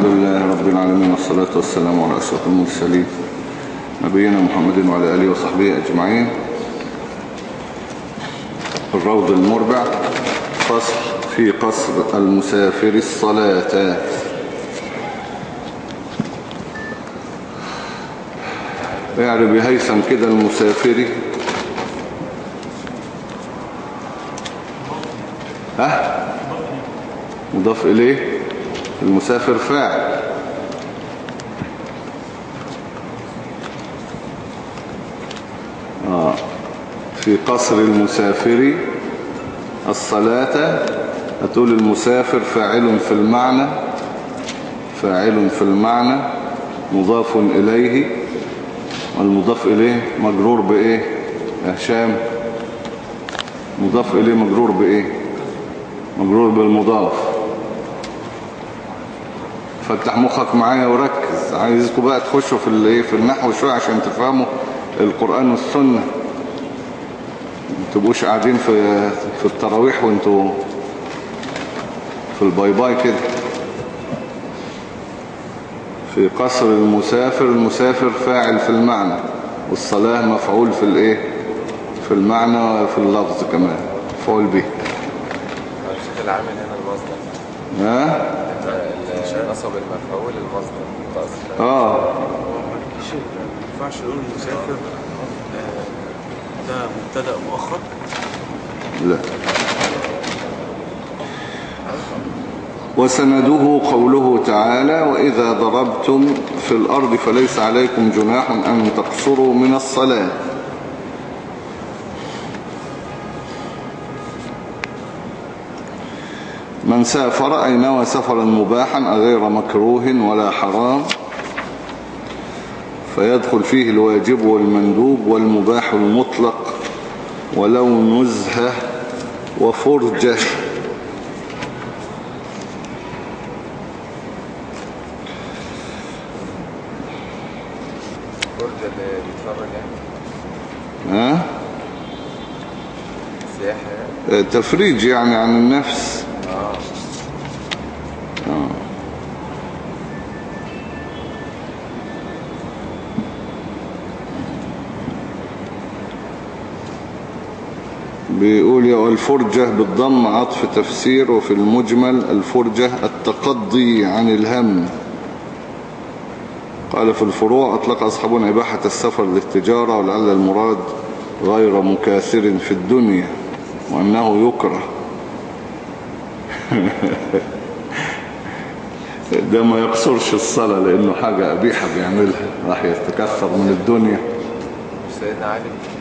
الحمد لله رب العالمين والصلاة والسلام على أشرف المرسلين. نبينا محمد وعلى آله وصحبه أجمعين. الروض المربع فصل في قصر المسافر الصلاة. اعرب يا هيثم كده المسافر ها؟ مضاف إليه؟ المسافر فاعل. آه. في قصر المسافر الصلاة هتقول المسافر فاعل في المعنى فاعل في المعنى مضاف إليه. والمضاف إليه مجرور بإيه؟ يا هشام. مضاف إليه مجرور بإيه؟ مجرور بالمضاف. فتح مخك معايا وركز. عايزكم بقى تخشوا في الايه في النحو شوية عشان تفهموا القرآن والسنة. ما تبقوش قاعدين في في التراويح وانتوا في ال bye bye كده. في قصر المسافر المسافر فاعل في المعنى والصلاة مفعول في الإيه؟ في المعنى وفي اللفظ كمان. مفعول به. العامل هنا المصدر ها ال- نصب المفعول المصدر قصر آه. ينفعش نقول المسافر آه، ده مبتدا مؤخر لا. وسنده قوله تعالى وإذا ضربتم في الأرض فليس عليكم جناح أن تقصروا من الصلاة. من سافر أي نوى سفرا مباحا غير مكروه ولا حرام فيدخل فيه الواجب والمندوب والمباح المطلق ولو نزهة وفرجة. يعني. ها؟ سياحة يعني. تفريج يعني عن النفس. آه. بيقول يا الفرجة بالضم عطف تفسير وفي المجمل الفرجة التقضي عن الهم. قال في الفروع أطلق أصحابنا إباحة السفر للتجارة ولعل المراد غير مكاثر في الدنيا وأنه يكره. ده ما يقصرش الصلاة لأنه حاجة أبيحة بيعملها راح يتكثر من الدنيا. سيدنا علي.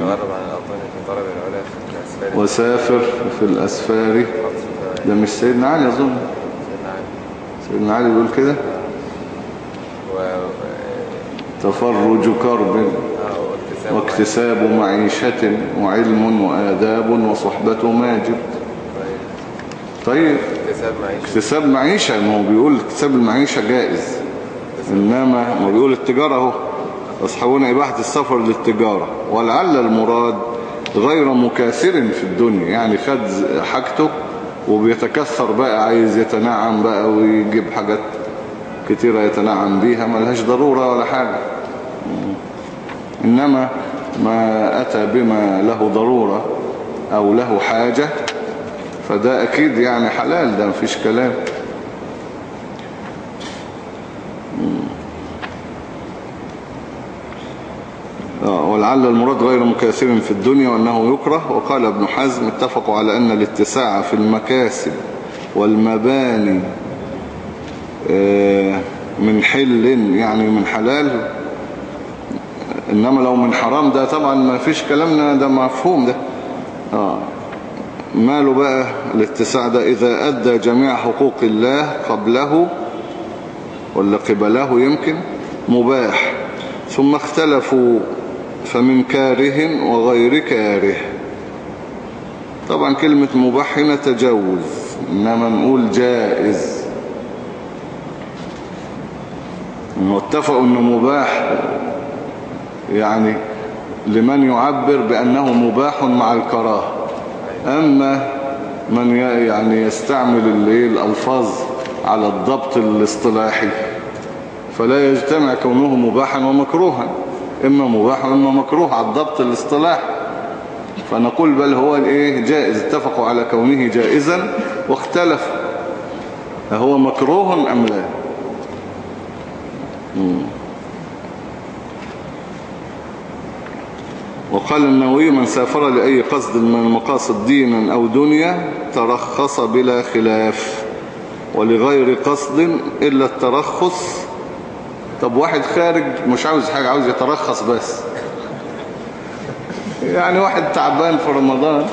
تغرب عن الأوطان في طلب العلا في الأسفل وسافر في الأسفار. ده مش سيدنا علي أظن. سيدنا علي. سيدنا علي بيقول كده؟ و تفرج كرب. آه، واكتساب واكتساب معيشة. وعلم وآداب وصحبة ماجد. طيب. اكتساب معيشة. اكتساب معيشة ما هو بيقول اكتساب المعيشة جائز. إنما ما بيقول التجارة أهو. أصحابنا إباحة السفر للتجارة ولعل المراد غير مكاثر في الدنيا يعني خد حاجته وبيتكثر بقى عايز يتنعم بقى ويجيب حاجات كتيرة يتنعم بيها ملهاش ضرورة ولا حاجة. إنما ما أتى بما له ضرورة أو له حاجة فده أكيد يعني حلال ده مفيش كلام. ولعل المراد غير مكاثر في الدنيا وأنه يكره. وقال ابن حزم اتفقوا على أن الاتساع في المكاسب والمباني آه، من حل يعني من حلال إنما لو من حرام ده طبعا ما فيش كلامنا ده مفهوم ده. آه ماله بقى الاتساع ده؟ إذا أدى جميع حقوق الله قبله ولا قبله يمكن؟ مباح. ثم اختلفوا فمن كاره وغير كاره. طبعا كلمة مباح هنا تجوز إنما نقول جائز. إنه اتفقوا إنه مباح يعني لمن يعبر بأنه مباح مع الكراهة. أما من يعني يستعمل الألفاظ على الضبط الاصطلاحي فلا يجتمع كونه مباحا ومكروها. إما مباح وإما مكروه على الضبط الاصطلاحي فنقول بل هو الإيه؟ جائز. اتفقوا على كونه جائزا واختلفوا هو مكروه أم لا. وقال النووي من سافر لأي قصد من المقاصد دينا أو دنيا ترخص بلا خلاف ولغير قصد إلا الترخص طب واحد خارج مش عاوز حاجة عاوز يترخص بس. يعني واحد تعبان في رمضان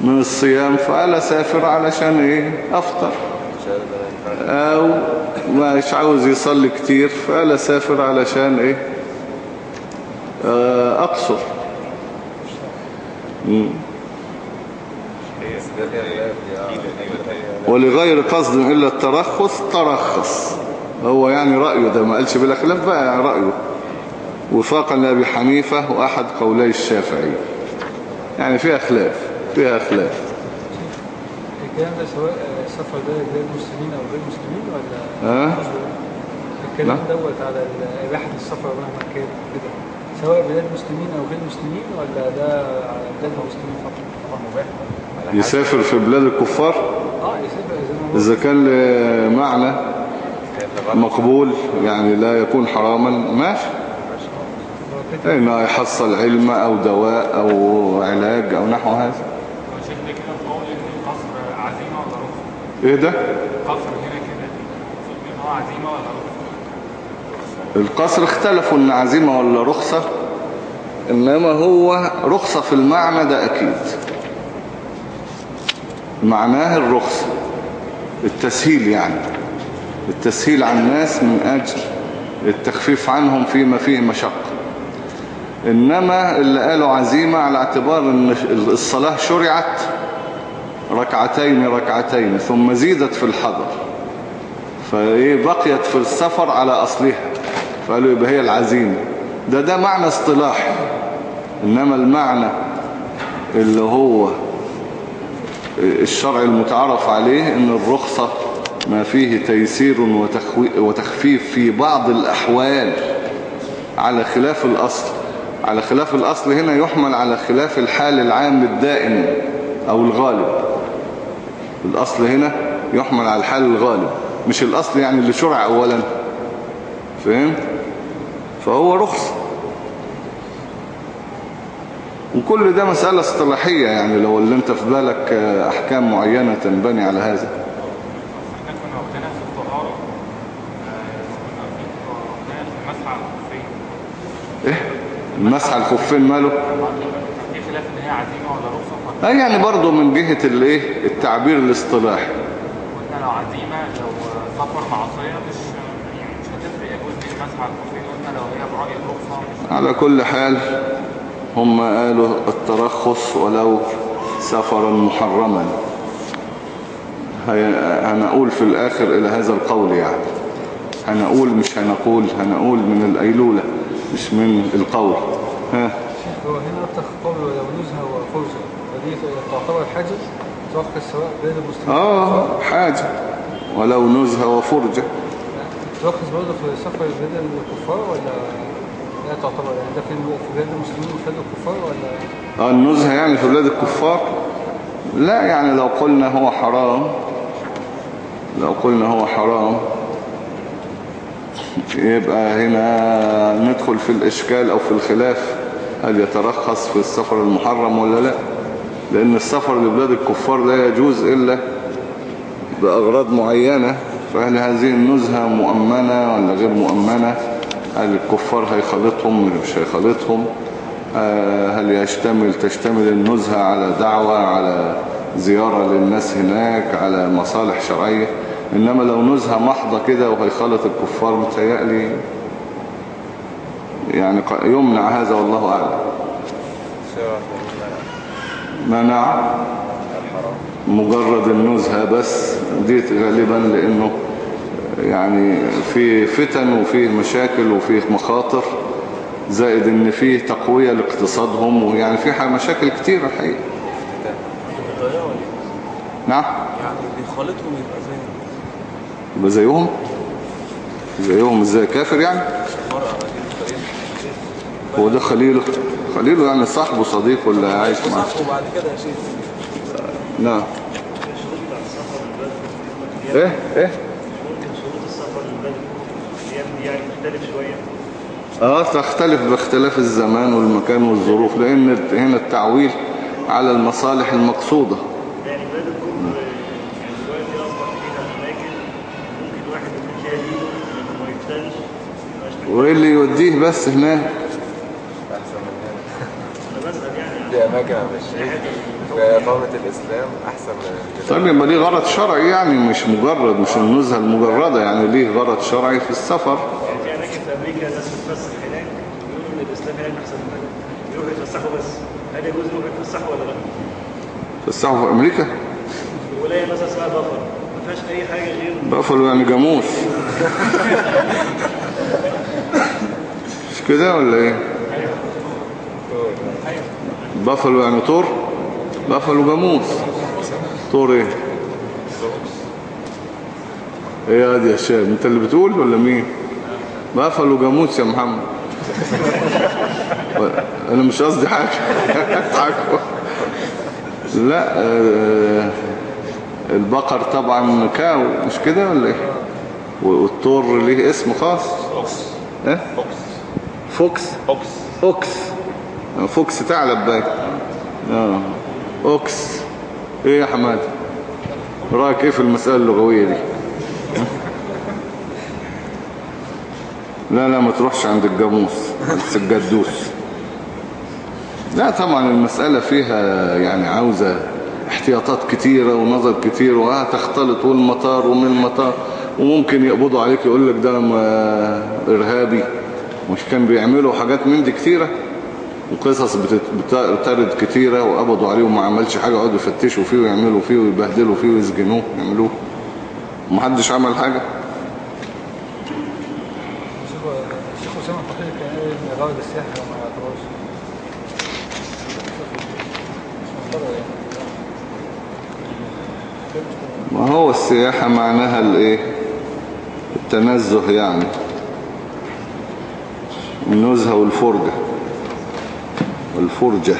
من الصيام فقال أسافر علشان إيه؟ أفطر. أو مش عاوز يصلي كتير فقال أسافر علشان إيه؟ آه، أقصر. ولغير قصد إلا الترخص ترخص. هو يعني رأيه ده ما قالش بلا خلاف بقى يعني رأيه وفاقا لأبي حنيفة وأحد قولي الشافعي يعني فيها خلاف فيها خلاف الكلام ده سواء السفر ده لبلاد المسلمين أو غير المسلمين ولا ها؟ الكلام لا. دوت على إباحة السفر مهما كان كده سواء بلاد مسلمين أو غير مسلمين ولا ده على بلاد المسلمين فقط طبعا مباح. يسافر في بلاد الكفار آه يسافر إذا كان لمعنى. مقبول يعني لا يكون حراما ماشي إنه يحصل علم أو دواء أو علاج أو نحو هذا شيخ ده عزيمه رخصه؟ هنا كده عزيمه ولا رخصه؟ القصر اختلفوا إن عزيمة ولا رخصة إنما هو رخصة في المعنى ده أكيد معناه الرخصة التسهيل يعني التسهيل عن الناس من أجل التخفيف عنهم فيما فيه مشقة. إنما اللي قالوا عزيمة على اعتبار إن الصلاة شرعت ركعتين ركعتين ثم زيدت في الحضر فايه بقيت في السفر على أصلها. فقالوا يبقى هي العزيمة. ده ده معنى اصطلاحي إنما المعنى اللي هو الشرع المتعارف عليه إن الرخصة ما فيه تيسير وتخفيف في بعض الأحوال على خلاف الأصل. على خلاف الأصل هنا يحمل على خلاف الحال العام الدائم أو الغالب. الأصل هنا يحمل على الحال الغالب. مش الأصل يعني اللي شرع أولا. فهم؟ فهو رخص. وكل ده مسألة اصطلاحية يعني لو اللي انت في بالك آه، أحكام معينة تنبني على هذا إحنا كنا واخدينها في الطهاره آه، كنا في واخدينها في المسح على الخفين إيه على الخفين ماله؟ في خلاف ان هي عزيمه ولا رخصه آه يعني برضو من جهة الايه؟ التعبير الاصطلاحي. فقلنا لو عزيمة لو سفر معصيه مش مش هتفرق ليه المسح على الخفين قلنا لو هي برأي الرخصة. على كل حال هم قالوا الترخص ولو سفرا محرما. هنقول في الآخر إلى هذا القول يعني. هنقول مش هنقول هنقول من الأيلولة. مش من القول. ها. هو هنا أكتر قول ولو نزهة وفرجة ودي تعتبر حاجة ترخص سواء بلاد المسلمين آه حاجة. ولو نزهة وفرجة. ترخص برضه في سفر بلاد الكفار ولا لا تعتبر؟ يعني ده في بلاد المسلمين وفي بلاد الكفار ولا؟ آه النزهة يعني في بلاد الكفار؟ لا يعني لو قلنا هو حرام لو قلنا هو حرام يبقى هنا ندخل في الإشكال أو في الخلاف هل يترخص في السفر المحرم ولا لا؟ لأن السفر لبلاد الكفار لا يجوز إلا بأغراض معينة فهل هذه النزهة مؤمنة ولا غير مؤمنة؟ هل الكفار هيخلطهم ولا مش هيخلطهم؟ آه، هل يشتمل تشتمل النزهة على دعوة على زيارة للناس هناك على مصالح شرعية؟ إنما لو نزهة محضة كده وهيخلط الكفار متهيألي يعني يمنع هذا والله أعلم. منع مجرد النزهة بس. دي غالبا لأنه يعني في فتن وفي مشاكل وفي مخاطر زائد إن في تقوية لاقتصادهم ويعني في ح- مشاكل كتير الحقيقة؟ نعم؟ يعني بيخالطهم يبقى زي يبقى زيهم؟ زيهم إزاي؟ كافر يعني؟ هو ده خليله. خليله يعني صاحبه صديق ولا عايش معاه؟ صح وبعد كده يا شيخ نعم إيه؟ إيه؟ يعني شوية آه تختلف باختلاف الزمان والمكان والظروف لأن هنا التعويل على المصالح المقصودة يعني بلاد الكفر يعني دلوقتي اصبح فيها اماكن ممكن واحد يكون فيها دينه لما ما يفتنش ميبقاش محتاج. وإيه اللي يوديه بس هناك؟ أحسن من هنا أنا بسال يعني دي أماكن عند الشيخ في إقامة الإسلام أحسن من طيب يبقى ليه غرض شرعي يعني؟ مش مجرد مش النزهة المجردة يعني ليه غرض شرعي في السفر؟ يعني في أماكن في أمريكا ناس بتتفسح هناك بيقولوا إن الإسلام هناك احسن من هنا يروحوا يتفسحوا بس. هل يجوز يروحوا يتفسحوا ولا لا؟ فسحوا في أمريكا؟ ولاية مثلا اسمها بفر ما فيهاش أي حاجة غير بافلو يعني جاموس. مش كده ولا إيه؟ بافلو يعني طور؟ بافلو جاموس. طور إيه؟ إيه يا دي يا شاب انت اللي بتقول ولا مين؟ بافلو جاموس يا محمد. أنا مش قصدي حاجة. اضحكوا لا آه، البقر طبعا cow مش كده ولا إيه؟ والطور ليه اسم خاص؟ إيه fox. ox ox fox ثعلب باين آه. ox إيه يا حماد؟ رأيك إيه في المسألة اللغوية دي؟ لا لا ما تروحش عند الجاموس الجدوس لا طبعا المسألة فيها يعني عاوزة احتياطات كتيرة ونظر كتير وهتختلط والمطار ومن المطار وممكن يقبضوا عليك يقول لك ده إرهابي. مش كان بيعملوا حاجات من دي كتيرة. وقصص بترد كتيرة وقبضوا عليه وما عملش حاجة يقعدوا يفتشوا فيه ويعملوا فيه ويبهدلوا فيه ويسجنوه يعملوه. ومحدش عمل حاجة. الشيخ أسامة كان قال إن يعتبرش. ما هو السياحة معناها الإيه؟ التنزه يعني. النزهة والفرجة. والفرجة.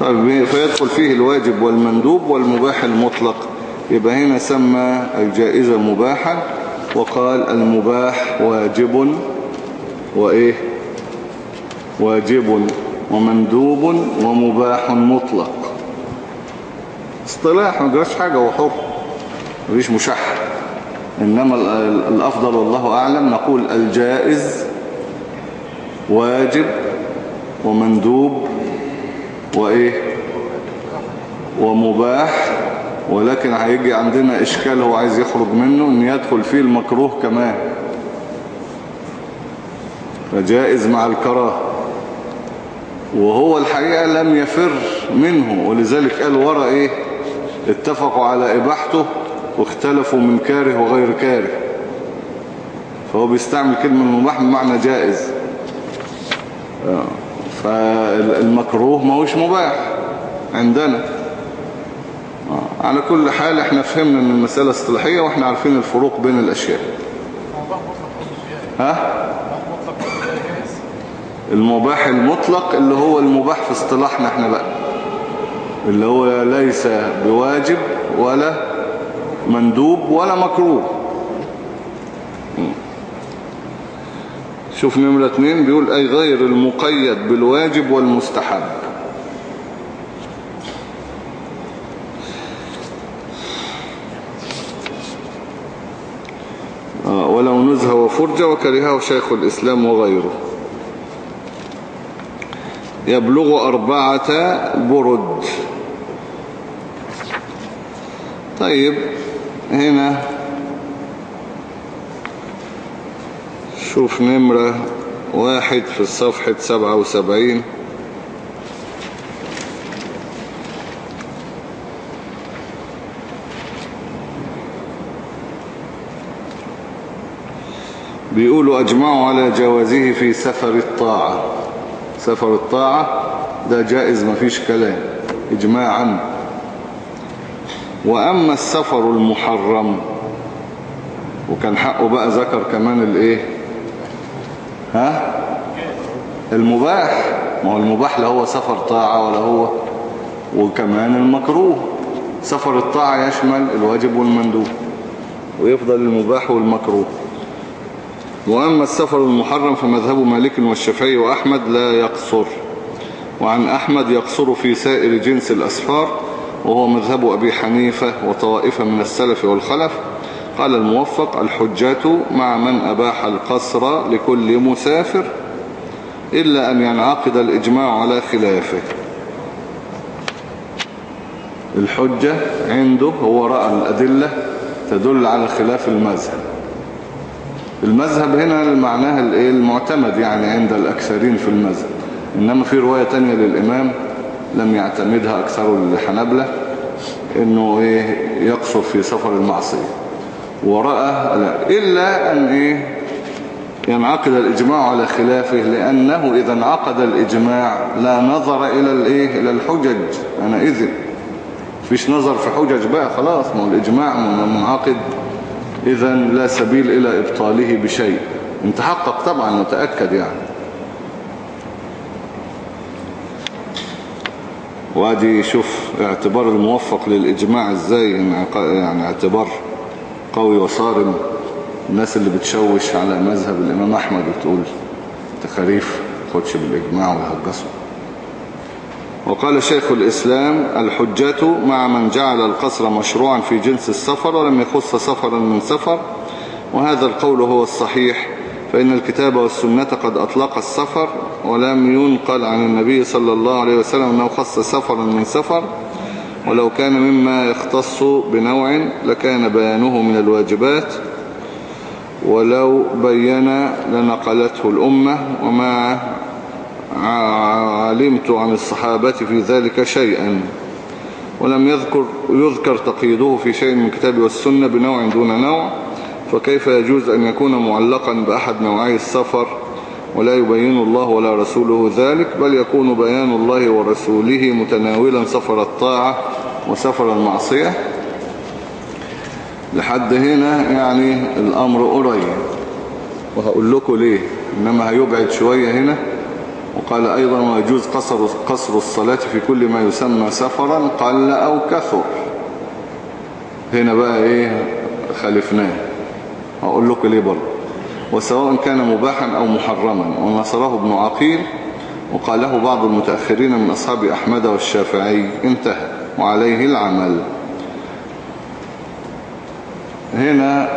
طيب فيدخل فيه الواجب والمندوب والمباح المطلق. يبقى هنا سمى الجائزة مباحا وقال المباح واجب وإيه؟ واجب ومندوب ومباح مطلق. اصطلاح ما جراش حاجة هو حر مفيش مشح إنما ال- ال- الأفضل والله أعلم نقول الجائز واجب ومندوب وإيه؟ ومباح. ولكن هيجي عندنا إشكال هو عايز يخرج منه إن يدخل فيه المكروه كمان. فجائز مع الكراهة. وهو الحقيقة لم يفر منه ولذلك قال ورا إيه؟ اتفقوا على إباحته. واختلفوا من كاره وغير كاره. فهو بيستعمل كلمة المباح بمعنى جائز. آه. فالمكروه ما هوش مباح عندنا. آه. على كل حال إحنا فهمنا ان المسألة اصطلاحية وإحنا عارفين الفروق بين الأشياء. ها؟ المباح المطلق اللي هو المباح في اصطلاحنا إحنا بقى. اللي هو ليس بواجب ولا مندوب ولا مكروه. شوف نمرة اتنين بيقول أي غير المقيد بالواجب والمستحب. آه، ولو نزهة وفرجة وكرهه شيخ الإسلام وغيره. يبلغ أربعة برد طيب هنا. شوف نمرة واحد في الصفحة سبعة وسبعين. بيقولوا أجمعوا على جوازه في سفر الطاعة. سفر الطاعة ده جائز مفيش كلام. إجماعا. وأما السفر المحرم وكان حقه بقى ذكر كمان الإيه؟ ها؟ المباح. ما هو المباح لا هو سفر طاعة ولا هو وكمان المكروه. سفر الطاعة يشمل الواجب والمندوب ويفضل المباح والمكروه. وأما السفر المحرم فمذهب مالك والشافعي وأحمد لا يقصر وعن أحمد يقصر في سائر جنس الأسفار. وهو مذهب أبي حنيفة وطوائف من السلف والخلف. قال الموفق الحجة مع من أباح القصر لكل مسافر إلا أن ينعقد الإجماع على خلافه. الحجة عنده هو رأى الأدلة تدل على خلاف المذهب. المذهب هنا معناها؟ المعتمد يعني عند الأكثرين في المذهب. إنما في رواية تانية للإمام لم يعتمدها أكثر الحنبلة إنه إيه يقصر في سفر المعصية. ورأى لا إلا أن إيه ينعقد الإجماع على خلافه لأنه إذا انعقد الإجماع لا نظر إلى الإيه إلى الحجج. أنا إذن فيش نظر في حجج بقى خلاص ما هو الإجماع منعقد. إذا لا سبيل إلى إبطاله بشيء. انت حقق طبعا متأكد يعني. وادي شوف اعتبار الموفق للإجماع إزاي يعني اعتبار قوي وصارم. الناس اللي بتشوش على مذهب الإمام أحمد وتقول تخاريف خدش بالإجماع ويهجسوا وقال شيخ الإسلام الحجة مع من جعل القصر مشروعا في جنس السفر ولم يخص سفرا من سفر. وهذا القول هو الصحيح. فإن الكتاب والسنة قد أطلق السفر ولم ينقل عن النبي صلى الله عليه وسلم أنه خص سفرا من سفر ولو كان مما يختص بنوع لكان بيانه من الواجبات ولو بين لنقلته الأمة وما علمت عن الصحابة في ذلك شيئا ولم يذكر يذكر تقييده في شيء من الكتاب والسنة بنوع دون نوع فكيف يجوز أن يكون معلقا بأحد نوعي السفر ولا يبين الله ولا رسوله ذلك بل يكون بيان الله ورسوله متناولا سفر الطاعة وسفر المعصية؟ لحد هنا يعني الأمر قريب وهقول لكم ليه إنما هيبعد شوية هنا. وقال أيضا ويجوز قصر, قصر الصلاة في كل ما يسمى سفرا قل أو كثر. هنا بقى إيه خالفناه هقول لكم ليه برضه وسواء كان مباحا أو محرما ونصره ابن عقيل وقاله بعض المتأخرين من أصحاب أحمد والشافعي انتهى. وعليه العمل. هنا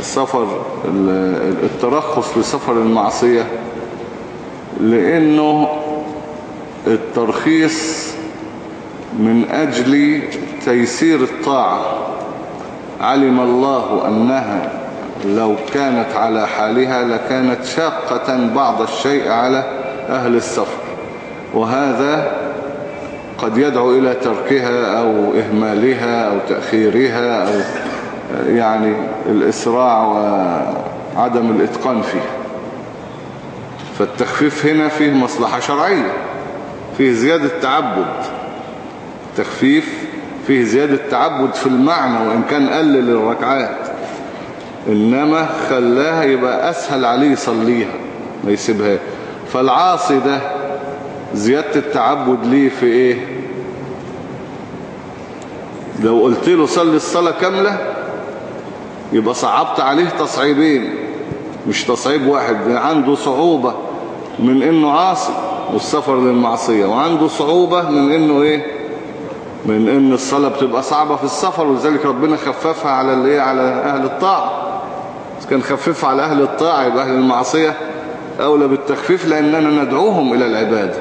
سفر الترخص لسفر المعصية لأنه الترخيص من أجل تيسير الطاعة. علم الله أنها لو كانت على حالها لكانت شاقة بعض الشيء على أهل السفر. وهذا قد يدعو إلى تركها أو إهمالها أو تأخيرها أو يعني الإسراع وعدم الإتقان فيها. فالتخفيف هنا فيه مصلحة شرعية فيه زيادة تعبد. التخفيف فيه زيادة تعبد في المعنى وإن كان قلل الركعات إنما خلاها يبقى أسهل عليه يصليها ما يسيبها. فالعاصي ده زيادة التعبد ليه في إيه؟ لو قلت له صلي الصلاة كاملة يبقى صعبت عليه تصعيبين مش تصعيب واحد عنده صعوبة من إنه عاصي والسفر للمعصية وعنده صعوبة من إنه إيه؟ من إن الصلاة بتبقى صعبة في السفر ولذلك ربنا خففها على الايه على أهل الطاعة. كان خففها على أهل الطاعة يبقى أهل المعصية أولى بالتخفيف لأننا ندعوهم إلى العبادة.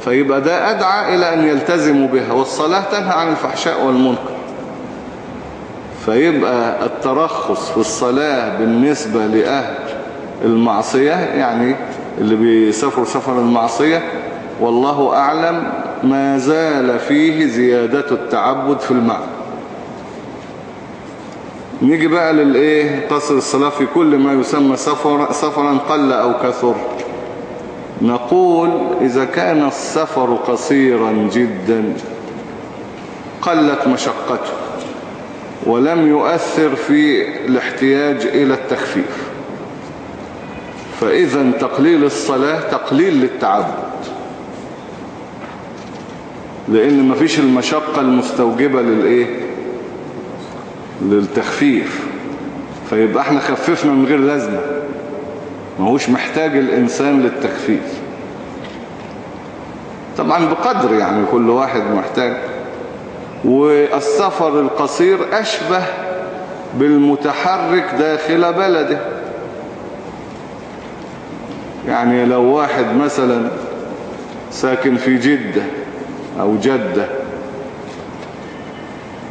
فيبقى ده أدعى إلى أن يلتزموا بها والصلاة تنهى عن الفحشاء والمنكر. فيبقى الترخص في الصلاة بالنسبة لأهل المعصية يعني اللي بيسافروا سفر المعصية والله أعلم ما زال فيه زيادة التعبد في المعنى. نيجي بقى للإيه؟ قصر الصلاة في كل ما يسمى سفر سفرا قل أو كثر. نقول إذا كان السفر قصيرا جدا قلت مشقته ولم يؤثر في الاحتياج إلى التخفيف. فإذا تقليل الصلاة تقليل للتعبد. لأن مفيش المشقة المستوجبة للإيه؟ للتخفيف. فيبقى إحنا خففنا من غير لازمة. ما هوش محتاج الإنسان للتخفيف. طبعا بقدر يعني كل واحد محتاج. والسفر القصير أشبه بالمتحرك داخل بلده. يعني لو واحد مثلا ساكن في جدة أو جدة.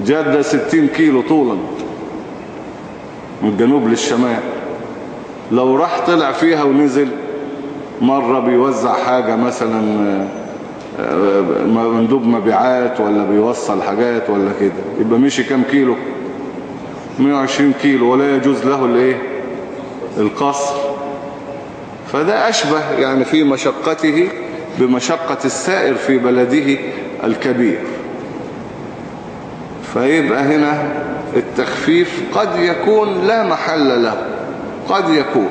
جدة ستين كيلو طولا. من الجنوب للشمال. لو راح طلع فيها ونزل مرة بيوزع حاجة مثلا آه، مندوب مبيعات ولا بيوصل حاجات ولا كده. يبقى مشي كام كيلو؟ 120 كيلو. ولا يجوز له الإيه؟ القصر. فده أشبه يعني في مشقته بمشقة السائر في بلده الكبير فيبقى هنا التخفيف قد يكون لا محل له قد يكون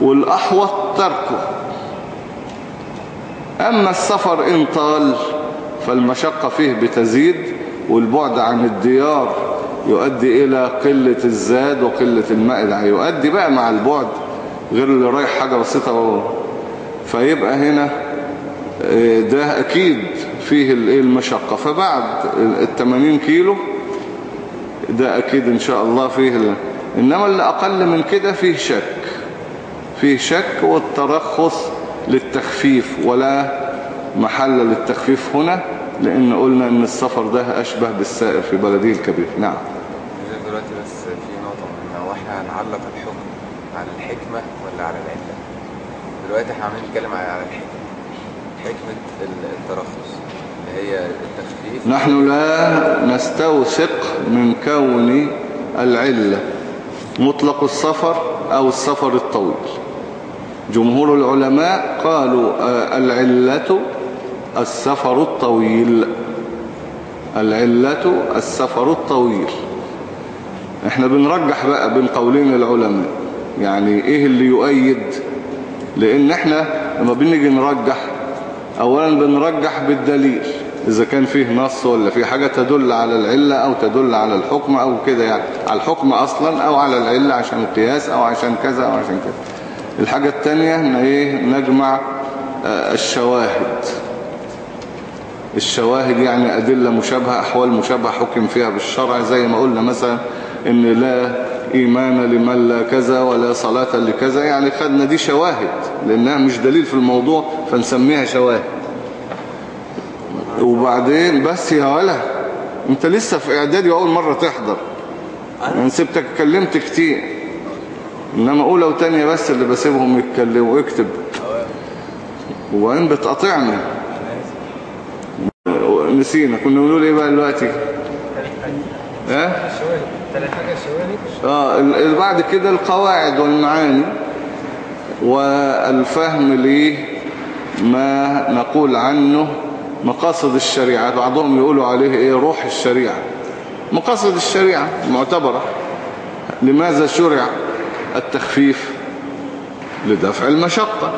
والأحوط تركه أما السفر إن طال فالمشقة فيه بتزيد والبعد عن الديار يؤدي إلى قلة الزاد وقلة المائدة يؤدي بقى مع البعد غير اللي رايح حاجة بسيطة. فيبقى هنا ده أكيد فيه الإيه المشقة. فبعد ال 80 كيلو ده أكيد إن شاء الله فيه. إنما اللي أقل من كده فيه شك. فيه شك والترخص للتخفيف ولا محل للتخفيف هنا لأن قلنا أن السفر ده أشبه بالسائر في بلده الكبير. نعم. دلوقتي بس في نقطة مهمة. وإحنا هنعلق الحكم على الحكمة ولا على العلة؟ دلوقتي إحنا عمالين نتكلم على الحكمة. حكمة ال- الترخص اللي هي التخفيف. نحن لا نستوثق من كون العلة مطلق السفر أو السفر الطويل. جمهور العلماء قالوا آه، العلة السفر الطويل. العلة السفر الطويل. إحنا بنرجح بقى بين قولين العلماء. يعني إيه اللي يؤيد؟ لأن إحنا لما بنيجي نرجح اولا بنرجح بالدليل إذا كان فيه نص ولا فيه حاجة تدل على العلة أو تدل على الحكم أو كده يعني. على الحكم أصلا أو على العلة عشان القياس أو عشان كذا أو عشان كذا الحاجة التانية إن إيه؟ نجمع آه، الشواهد. الشواهد يعني أدلة مشابهة أحوال مشابهة حكم فيها بالشرع. زي ما قلنا مثلا إن لا إيمان لمن لا كذا ولا صلاة لكذا. يعني خدنا دي شواهد لأنها مش دليل في الموضوع فنسميها شواهد. وبعدين بس يا ولا أنت لسه في إعدادي وأول مرة تحضر. أنا سبتك اتكلمت كتير. انما اولى وتانية بس اللي بسيبهم يتكلموا اكتب. وبعدين بتقاطعني؟ نسينا كنا بنقول إيه بقى دلوقتي؟ ها؟ الشواهد تاني ال- بعد كده القواعد والمعاني والفهم لما نقول عنه مقاصد الشريعة. بعضهم يقولوا عليه إيه؟ روح الشريعة. مقاصد الشريعة معتبرة. لماذا شرع التخفيف لدفع المشقة؟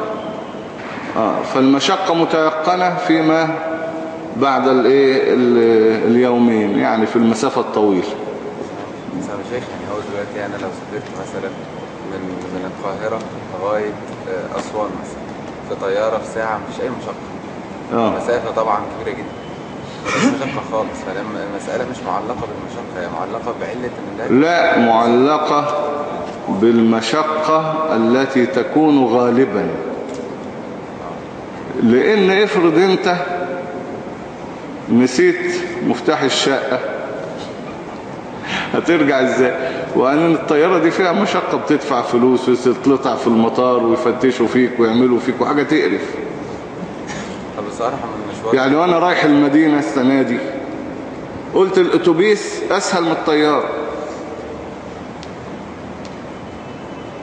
آه فالمشقة متيقنة فيما بعد اليومين يعني في المسافة الطويلة. شايف يعني هو دلوقتي أنا لو سافرت مثلا من من القاهرة لغاية آه، أسوان مثلا في طيارة في ساعة مفيش أي مشقة. آه. مسافة طبعا كبيرة جدا. مشقة خالص فلما المسألة مش معلقة بالمشقة هي معلقة بعلة ده لا معلقة بالمشقة التي تكون غالبا. لأن افرض أنت نسيت مفتاح الشقة هترجع إزاي؟ وأن الطيارة دي فيها مشقة بتدفع فلوس وتطلع في المطار ويفتشوا فيك ويعملوا فيك وحاجة تقرف. طب الصراحة من المشوار يعني وأنا رايح المدينة السنة دي قلت الأتوبيس أسهل من الطيارة.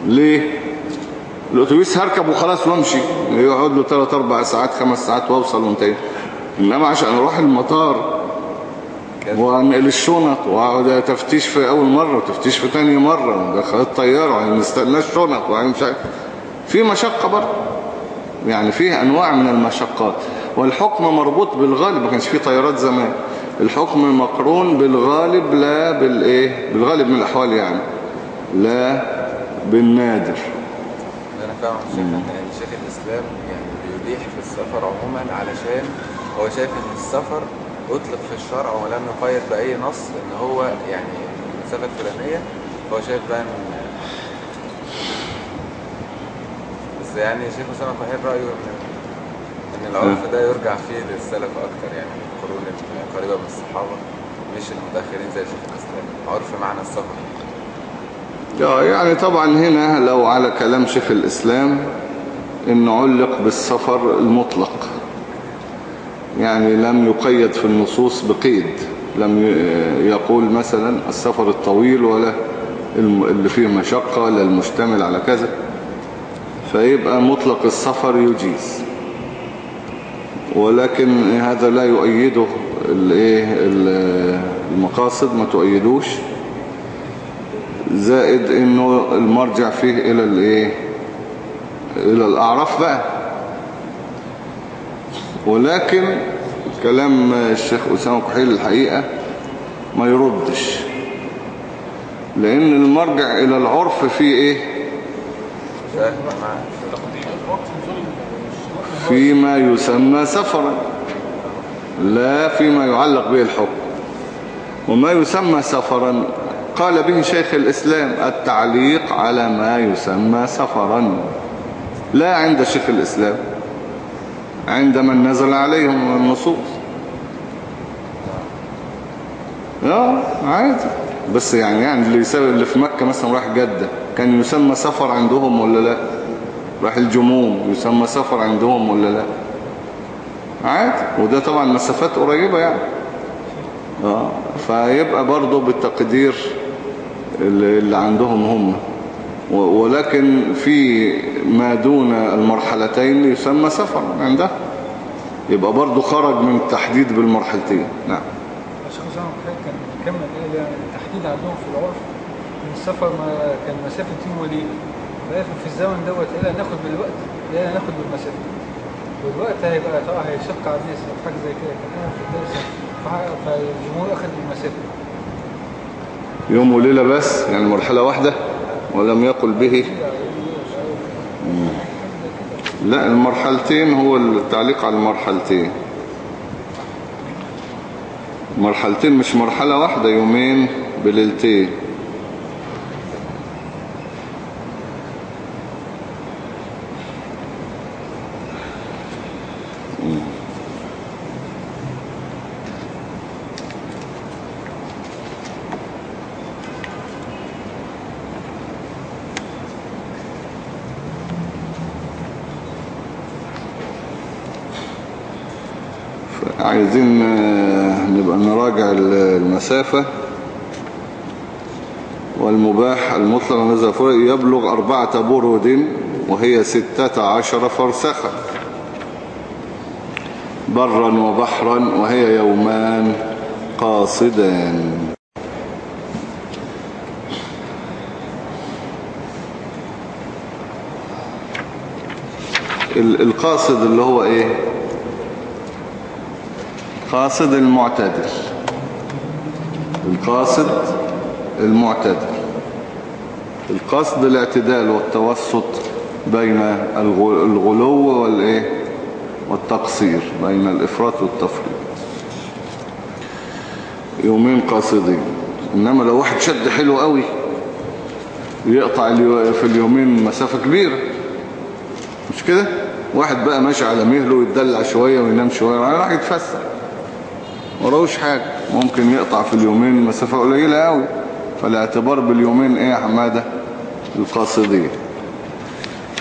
ليه؟ الأتوبيس هركب وخلاص وأمشي. يقعد له 3 4 ساعات 5 ساعات وأوصل وأنتهي. إنما عشان أروح المطار وانقل الشنط واقعد تفتيش في أول مرة وتفتيش في تاني مرة. ودخل الطيارة وبعدين نستنى الشنط وبعدين مش عارف. في مشقة برضه. يعني فيه أنواع من المشقات. والحكم مربوط بالغالب ما كانش فيه طيارات زمان. الحكم مقرون بالغالب لا بالإيه؟ بالغالب من الأحوال يعني. لا بالنادر. أنا فاهم شيخ الإسلام يعني بيبيح في السفر عموما علشان هو شايف إن السفر اطلق في الشرع ولم يقيد بأي نص إن هو يعني المسافه الفلانيه فهو شايف بقى إن بس يعني شيخ اسامه كحيل رايه إن إن العرف ده يرجع فيه للسلف أكتر يعني القرون القريبه من الصحابة مش المتأخرين زي شيخ الإسلام عرف معنى السفر. آه، يعني طبعا هنا لو على كلام شيخ الإسلام إنه علق بالسفر المطلق. يعني لم يقيد في النصوص بقيد لم يقول مثلا السفر الطويل ولا اللي فيه مشقة ولا المشتمل على كذا فيبقى مطلق السفر يجيز. ولكن هذا لا يؤيده المقاصد ما تؤيدوش زائد إنه المرجع فيه إلى الإيه؟ إلى الأعراف بقى. ولكن كلام الشيخ أسامة كحيل الحقيقة ما يردش. لأن المرجع إلى العرف فيه إيه؟ فيما يسمى سفرا لا فيما يعلق به الحكم. وما يسمى سفرا قال به شيخ الإسلام التعليق على ما يسمى سفرا. لا عند شيخ الإسلام. عند من نزل عليهم النصوص. آه عادي. بس يعني يعني اللي اللي في مكة مثلا راح جدة كان يسمى سفر عندهم ولا لا؟ راح الجموم يسمى سفر عندهم ولا لا؟ عادي. وده طبعا مسافات قريبة يعني. آه فيبقى برضو بالتقدير اللي عندهم هم. ولكن في ما دون المرحلتين يسمى سفر عندها يبقى برضو خرج من التحديد بالمرحلتين. نعم. الشيخ كان كمل. إيه التحديد عندهم في العرف إن السفر ما كان مسافة يوم فقال في الزمن دوت إيه ناخد بالوقت يا ناخد بالمسافة. والوقت هيبقى طبعا هيشق على الناس أو حاجة زي كده. كان في الدرس فالجمهور اخد بالمسافة. يوم وليلة بس يعني مرحلة واحدة. ولم يقل به. لا المرحلتين هو التعليق على المرحلتين. مرحلتين مش مرحلة واحدة يومين بليلتين عايزين آه، نبقى نراجع ال- المسافة والمباح المطلق نزل يبلغ أربعة برود وهي ستة عشر فرسخا. برا وبحرا وهي يومان قاصدان. ال- القاصد اللي هو إيه؟ قاصد المعتدل. القاصد المعتدل. القصد الاعتدال والتوسط بين الغ- الغلو والإيه؟ والتقصير بين الإفراط والتفريط. يومين قاصدين. إنما لو واحد شد حلو قوي يقطع في اليومين مسافة كبيرة. مش كده؟ واحد بقى ماشي على مهله ويتدلع شوية وينام شوية راح يتفسح. وراهوش حاجة. ممكن يقطع في اليومين مسافة قليلة قوي فالاعتبار باليومين إيه يا حمادة؟ القاصدين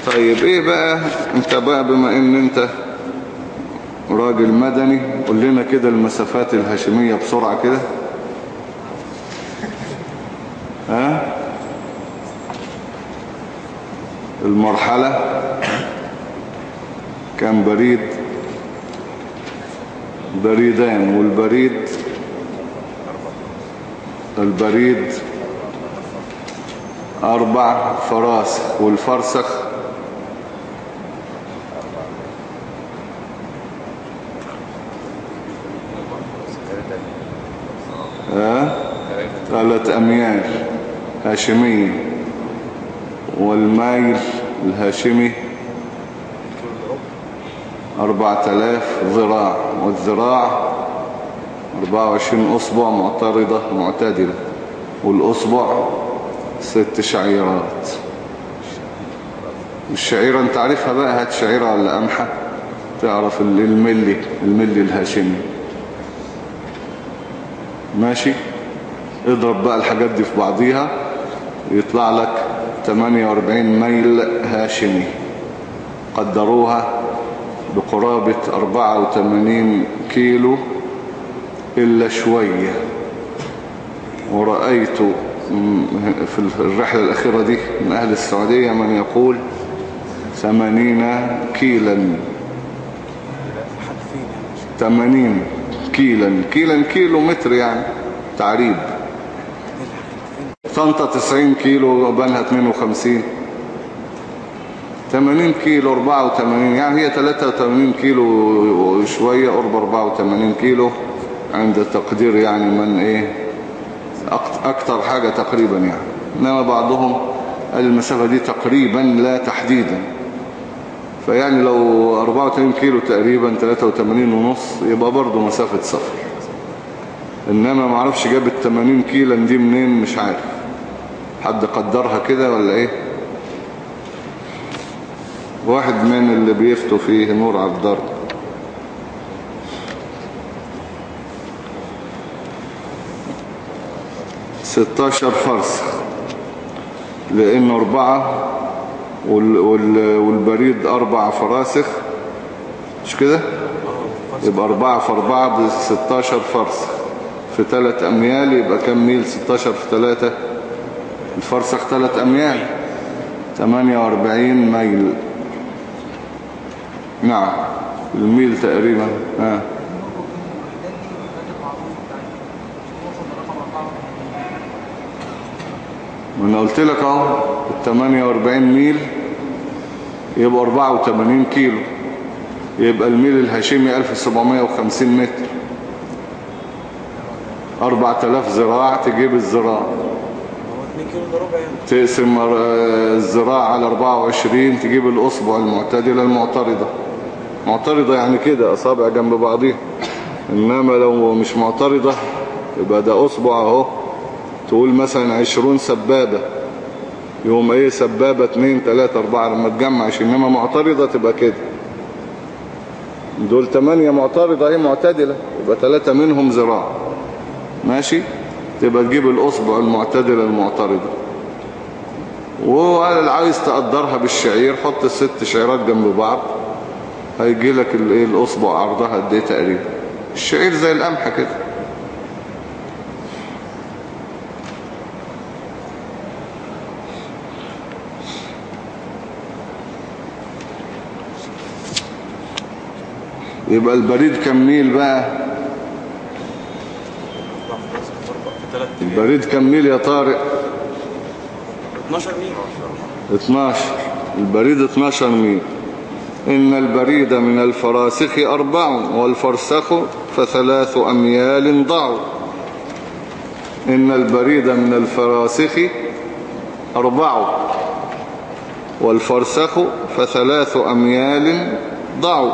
طيب إيه بقى؟ أنت بقى بما إن أنت راجل مدني قول لنا كده المسافات الهاشمية بسرعة كده. ها؟ المرحلة. كان بريد؟ بريدان والبريد البريد أربع فراسخ والفرسخ. ثلاث أميال هاشمية والميل الهاشمي أربعة آلاف ذراع. والذراع أربعة وعشرين أصبع معترضة معتدلة. والأصبع ست شعيرات. الشعيرة انت عارفها بقى؟ هات شعيرة ولا قمحة تعرف ال- الملي الملي الهاشمي. ماشي؟ اضرب بقى الحاجات دي في بعضيها. يطلع لك 48 ميل هاشمي. قدروها بقرابة 84 كيلو. إلا شوية. ورأيت في الرحلة الأخيرة دي من أهل السعودية من يقول 80 كيلا. 80 كيلا. كيلا كيلو متر يعني تعريب. طنطا 90 كيلو بنها 52 80 كيلو 84 يعني هي 83 كيلو وشوية قرب 84 كيلو. عند تقدير يعني من إيه أكتر حاجة تقريبا يعني. إنما بعضهم قال المسافة دي تقريبا لا تحديدا. فيعني لو 84 كيلو تقريبا 83 ونص يبقى برضو مسافة سفر. إنما معرفش جاب ال 80 كيلو دي منين مش عارف. حد قدرها كده ولا إيه؟ واحد من اللي بيفتوا فيه نور عبدالله 16 فرس لأنه أربعة والبريد أربع فراسخ مش كده؟ يبقى أربعة في أربعة ب 16 فرسخ في ثلاث أميال يبقى كم ميل؟ 16 في ثلاثة الفرسخ ثلاث أميال. 48 ميل. نعم. الميل تقريبا آه. أنا قلت لك أهو ال 48 ميل يبقى 84 كيلو. يبقى الميل الهاشمي 1750 متر 4000 ذراع تجيب الذراع هو 2 كيلو ده ربع يعني تقسم آه، الذراع على 24 تجيب الأصبع المعتدلة المعترضة معترضة يعني كده أصابع جنب بعضيها. إنما لو مش معترضة يبقى ده أصبع أهو. تقول مثلا 20 سبابة يوم إيه سبابة 2 3 4 لما تجمعش إنما معترضة تبقى كده. دول 8 معترضة أهي معتدلة يبقى 3 منهم ذراع ماشي؟ تبقى تجيب الأصبع المعتدلة المعترضة. وقال عايز تقدرها بالشعير حط الست شعيرات جنب بعض. هيجي لك الايه الأصبع عرضها قد إيه تقريبا؟ الشعير زي القمح كده. يبقى البريد كم ميل بقى؟ البريد كم ميل يا طارق؟ 12 ميل 12 البريد 12 ميل. إن البريد من الفراسخ أربع والفرسخ فثلاث أميال ضعوا إن البريد من الفراسخ أربع والفرسخ فثلاث أميال ضعوا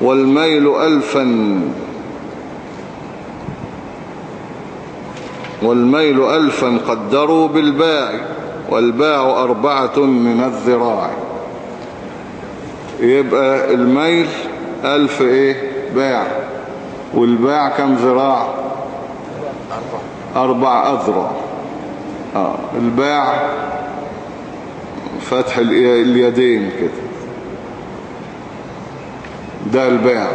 والميل ألفا. والميل ألفا قدروا بالباع والباع أربعة من الذراع. يبقى الميل ألف إيه؟ باع. والباع كم ذراع؟ أربع أذرع. آه الباع فتح الي- اليدين كده. ده الباع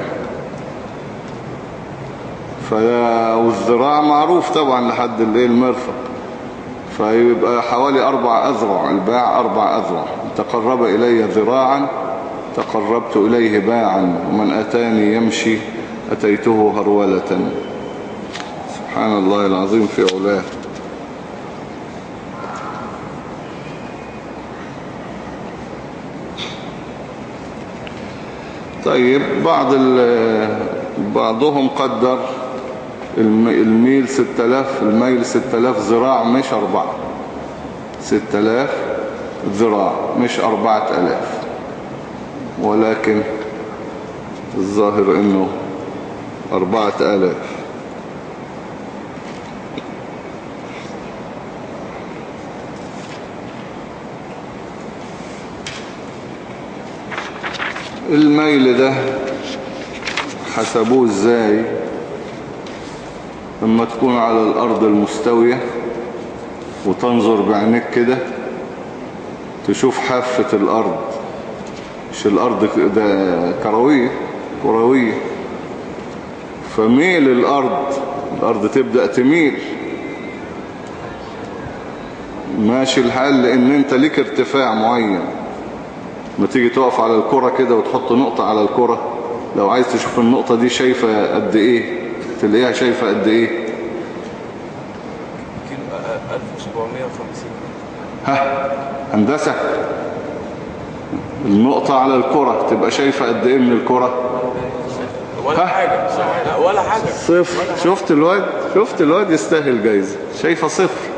فده والذراع معروف طبعا لحد المرفق. فيبقى حوالي أربع أذرع الباع أربع أذرع. تقرب إلي ذراعا تقربت إليه باعا. ومن أتاني يمشي أتيته هرولة. سبحان الله العظيم في علاه. طيب بعض بعضهم قدر الم- الميل 6000 الميل 6000 ذراع مش أربعة. 6000 ذراع مش 4000 ولكن الظاهر إنه 4000 الميل ده حسبوه إزاي؟ لما تكون على الأرض المستوية وتنظر بعينيك كده تشوف حافة الأرض. مش الأرض ده كروية كروية. فميل الأرض الأرض تبدأ تميل. ماشي الحال لأن انت ليك ارتفاع معين. ما تيجي تقف على الكرة كده وتحط نقطة على الكرة؟ لو عايز تشوف النقطة دي شايفة قد إيه تلاقيها شايفة قد إيه؟ كيلو 1750 ها هندسة. النقطة على الكرة تبقى شايفة قد إيه من الكرة؟ ولا ها؟ حاجة لا ولا حاجة. صفر. شفت الواد؟ شفت الواد يستاهل جايزة. شايفة صفر.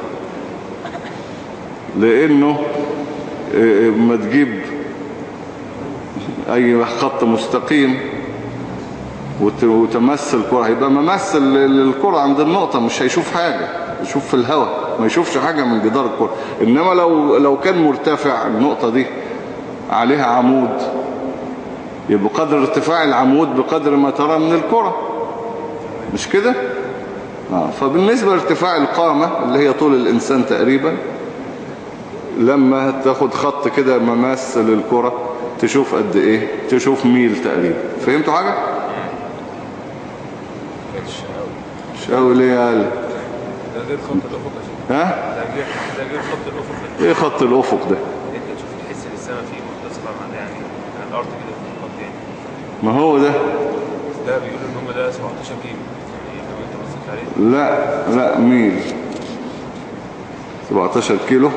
لأنه إيه، ما تجيب أي خط مستقيم وت- وتمثل كرة. هيبقى ممثل للكرة عند النقطة مش هيشوف حاجة يشوف في الهواء ما يشوفش حاجة من جدار الكرة. إنما لو لو كان مرتفع النقطة دي عليها عمود يبقى قدر ارتفاع العمود بقدر ما ترى من الكرة. مش كده؟ آه. فبالنسبة لارتفاع القامة اللي هي طول الإنسان تقريبا لما تاخد خط كده مماس للكرة تشوف قد إيه؟ تشوف ميل تقريبا. فهمتوا حاجة؟ قال ده غير خط الأفق يا شيخ. ها؟ ده غير ده خط الأفق إيه خط الأفق ده؟ انت تشوف تحس ان فيه يعني على الأرض كده في ما هو ده. ده بيقولوا ان هم ده 17 كيلو يعني لو انت بصيت عليه لا لا ميل. 17 كيلو.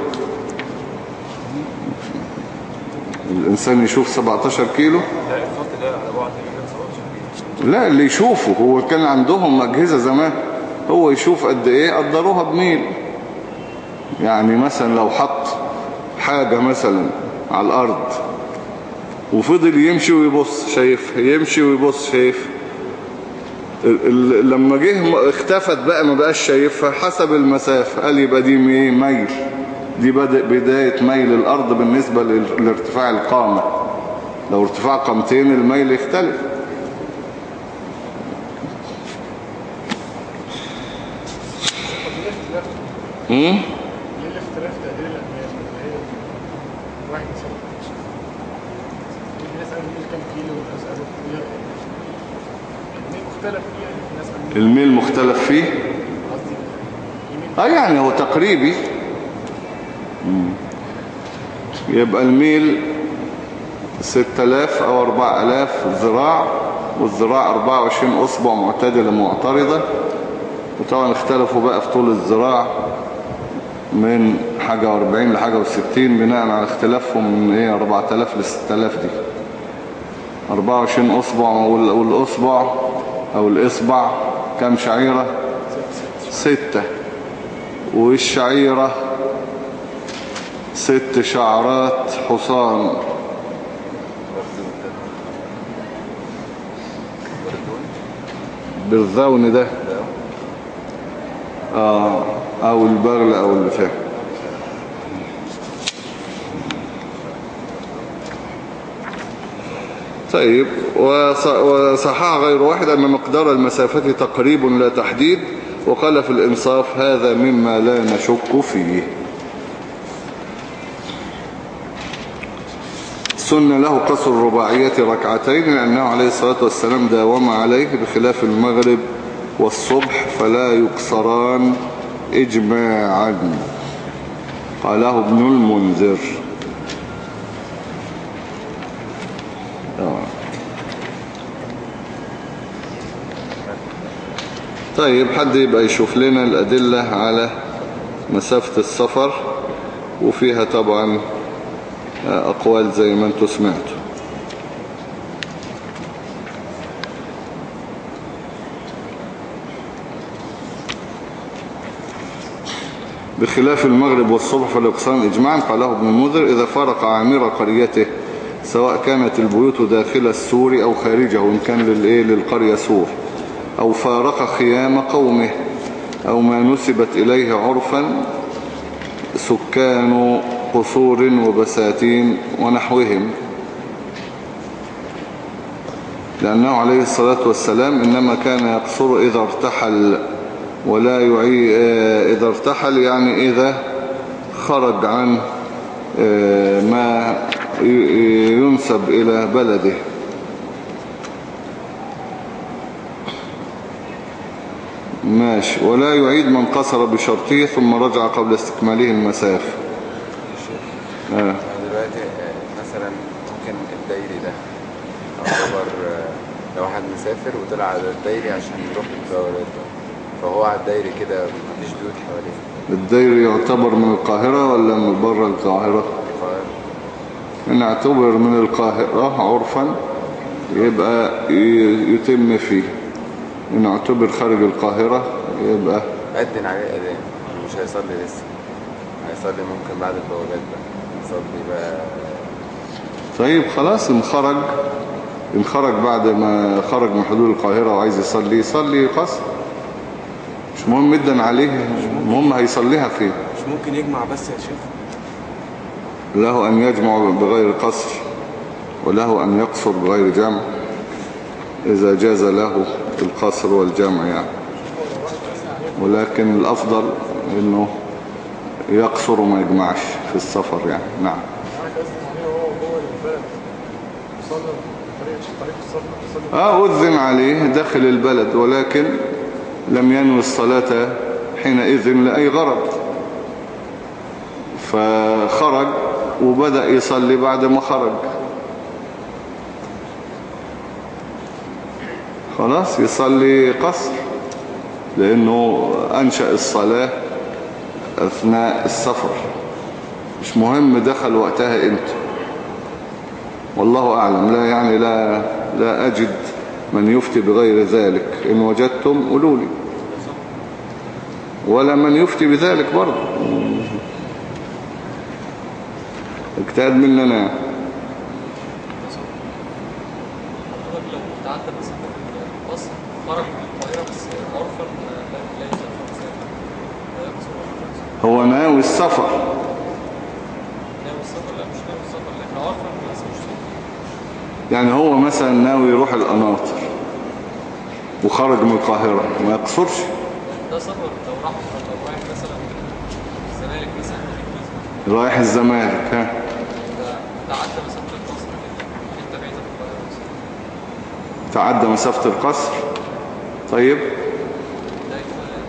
الإنسان يشوف 17 كيلو؟ لا الخط ده على بعد تقريبا 17 كيلو لا اللي يشوفه هو كان عندهم أجهزة زمان هو يشوف قد إيه قدروها بميل. يعني مثلا لو حط حاجة مثلا على الأرض وفضل يمشي ويبص شايف يمشي ويبص شايف. لما جه اختفت بقى ما بقاش شايفها حسب المسافة قال يبقى دي ميل. دي بدأ بداية ميل الأرض بالنسبة لارتفاع القامة. لو ارتفاع قامتين الميل يختلف. امم الميل مختلف فيه؟ يعني آه يعني هو تقريبي. يبقى الميل 6000 أو 4000 ذراع والذراع 24 اصبع معتدلة معترضة. وطبعا اختلفوا بقى في طول الذراع من حاجة و40 لحاجة و60 بناء على اختلافهم من إيه 4000 ل 6000 دي. 24 اصبع وال- والأصبع أو الإصبع كم شعيرة؟ ستة. والشعيرة؟ ست شعرات حصان. بالذون ده. آه أو البغل أو البتاع طيب وص- وصحح غير واحد أن مقدار المسافة تقريب لا تحديد وقال في الإنصاف هذا مما لا نشك فيه. سن له قصر الرباعية ركعتين لأنه عليه الصلاة والسلام داوم عليه بخلاف المغرب والصبح فلا يقصران إجماعا قاله ابن المنذر. طيب حد يبقى يشوف لنا الأدلة على مسافة السفر وفيها طبعا أقوال زي ما أنتوا سمعتوا. بخلاف المغرب والصبح فالإقصان إجماعا قاله ابن المنذر إذا فارق عامر قريته سواء كانت البيوت داخل السور أو خارجه إن كان للقرية سور. أو فارق خيام قومه أو ما نسبت إليه عرفا سكان قصور وبساتين ونحوهم. لأنه عليه الصلاة والسلام إنما كان يقصر إذا ارتحل ولا يعي آه، إذا ارتحل يعني إذا خرج عن آه، ما ينسب إلى بلده. ماشي. ولا يعيد من قصر بشرطه ثم رجع قبل استكماله المسافة آه. دلوقتي آه، مثلا ممكن الدايري ده. يعتبر آه، لو واحد مسافر وطلع على الدايري عشان يروح الجولات ده فهو على الدايري كده مفيش بيوت حواليه. الدير يعتبر من القاهرة ولا من بره القاهرة؟ ف- نعتبر من القاهرة عرفا. يبقى يتم فيه. نعتبر خارج القاهرة يبقى أدن عليه أذان مش هيصلي لسه. هيصلي ممكن بعد البوابات بقى. يصلي بقى طيب خلاص ان خرج ان خرج بعد ما خرج من حدود القاهرة وعايز يصلي يصلي قصر. مش مهم جدا عليه المهم هيصليها فين؟ مش ممكن يجمع بس يا شيخ. له أن يجمع بغير قصر وله أن يقصر بغير جمع إذا جاز له القصر والجمع يعني. ولكن الأفضل أنه يقصر وما يجمعش. في السفر يعني. نعم. آه أذن عليه داخل البلد ولكن لم ينوي الصلاة حينئذ لأي غرض. فخرج وبدأ يصلي بعد ما خرج. خلاص يصلي قصر لأنه أنشأ الصلاة أثناء السفر. مش مهم دخل وقتها إمتى. والله أعلم لا يعني لا لا أجد من يفتي بغير ذلك. إن وجدتم قولوا لي. ولا من يفتي بذلك برضه. اجتهاد مننا. حضرتك لو تعدى يعني هو مثلا ناوي يروح القناطر وخرج من القاهرة ما يقصرش؟ ده سفر لو راح رايح مثلا الزمالك مثلا رايح الزمالك ها؟ تعدى مسافة القصر حتة بعيدة من القاهرة تعدى مسافة القصر؟ طيب.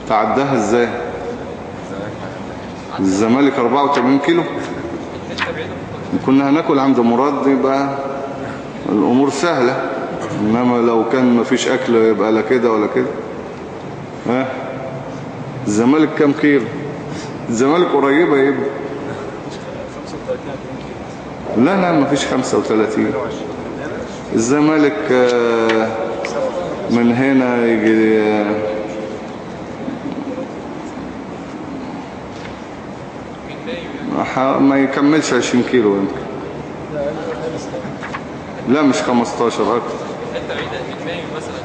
تعداها إزاي؟ الزمالك. ما عندهاش. الزمالك 84 كيلو؟ حتة بعيدة كنا هناكل عند مراد يبقى الأمور سهلة. إنما لو كان مفيش أكل يبقى لا كده ولا كده. ها؟ الزمالك كام كيلو؟ الزمالك قريبة يبقى 35 40 كيلو لا لا مفيش 35 الزمالك آه، من هنا يجي آه، من مايو يعني ح- ما يكملش 20 كيلو يمكن لا مش 15 أكتر حتة بعيدة من مايو مثلا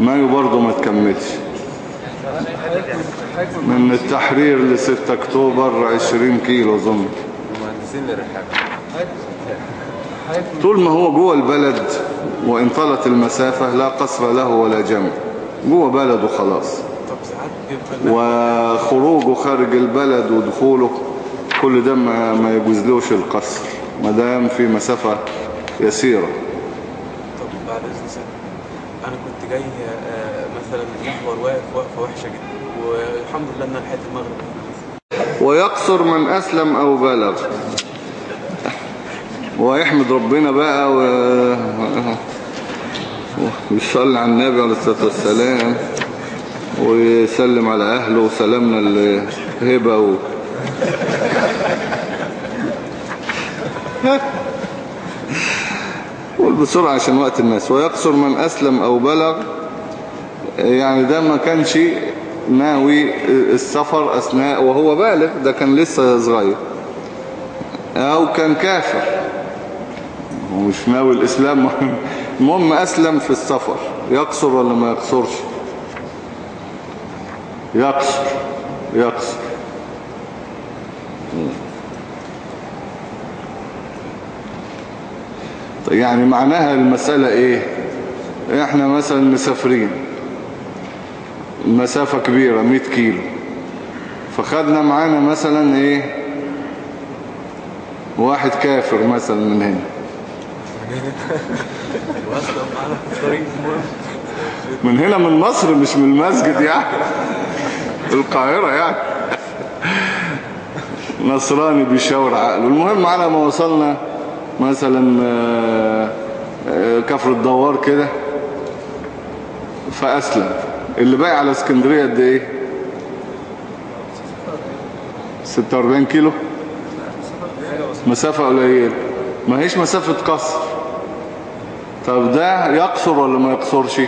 مايو برضه ما تكملش. من التحرير ل 6 أكتوبر 20 كيلو أظن. طول ما هو جوه البلد وإن طالت المسافة لا قصر له ولا جمع جوه بلده خلاص. وخروجه خارج البلد ودخوله كل ده ما, ما يجوزلوش القصر ما دام في مسافة يسيرة. طب بعد إذن سنة. أنا كنت جاي آه، مثلا محور واقف وقفه وحشة جدا والحمد لله ان أنا لحقت المغرب. ويقصر من أسلم أو بلغ. ويحمد ربنا بقى و... ويصلي على النبي عليه الصلاة والسلام ويسلم على أهله وسلامنا الهبة و... قول بسرعة عشان وقت الناس. ويقصر من أسلم أو بلغ. يعني ده ما كانش ناوي السفر أثناء وهو بالغ ده كان لسه صغير. أو كان كافر. ومش ناوي الإسلام. المهم أسلم في السفر. يقصر ولا ما يقصرش؟ يقصر. يقصر. يعني معناها المسألة إيه؟ إحنا مثلا مسافرين المسافة كبيرة 100 كيلو. فخدنا معانا مثلا إيه؟ واحد كافر مثلا من هنا. من هنا من مصر مش من المسجد يعني. القاهرة يعني. نصراني بيشاور عقله. المهم على ما وصلنا مثلا آه، آه، كفر الدوار كده. فأسلم. اللي باقي على اسكندرية قد إيه؟ 46 كيلو. مسافة قليلة. ما هيش مسافة قصر. طب ده يقصر ولا ما يقصرش؟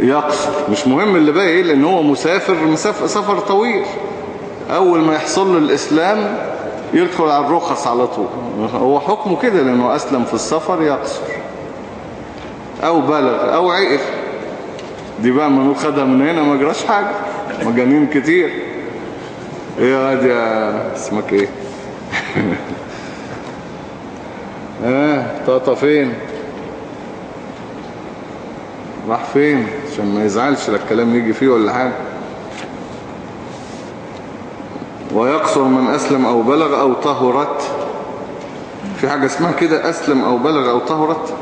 يقصر. مش مهم اللي باقي إيه لأن هو مسافر مسافر سفر طويل. أول ما يحصل له الإسلام يدخل على الرخص على طول. هو حكمه كده لأنه أسلم في السفر يقصر. أو بلغ أو عقل دي بقى ما خدها من هنا ما جراش حاجة. مجانين كتير. إيه يا واد يا اسمك إيه؟ آه طاطا فين؟ راح فين؟ عشان ما يزعلش لا الكلام يجي فيه ولا حاجة. ويقصر من أسلم أو بلغ أو طهرت. في حاجة اسمها كده أسلم أو بلغ أو طهرت.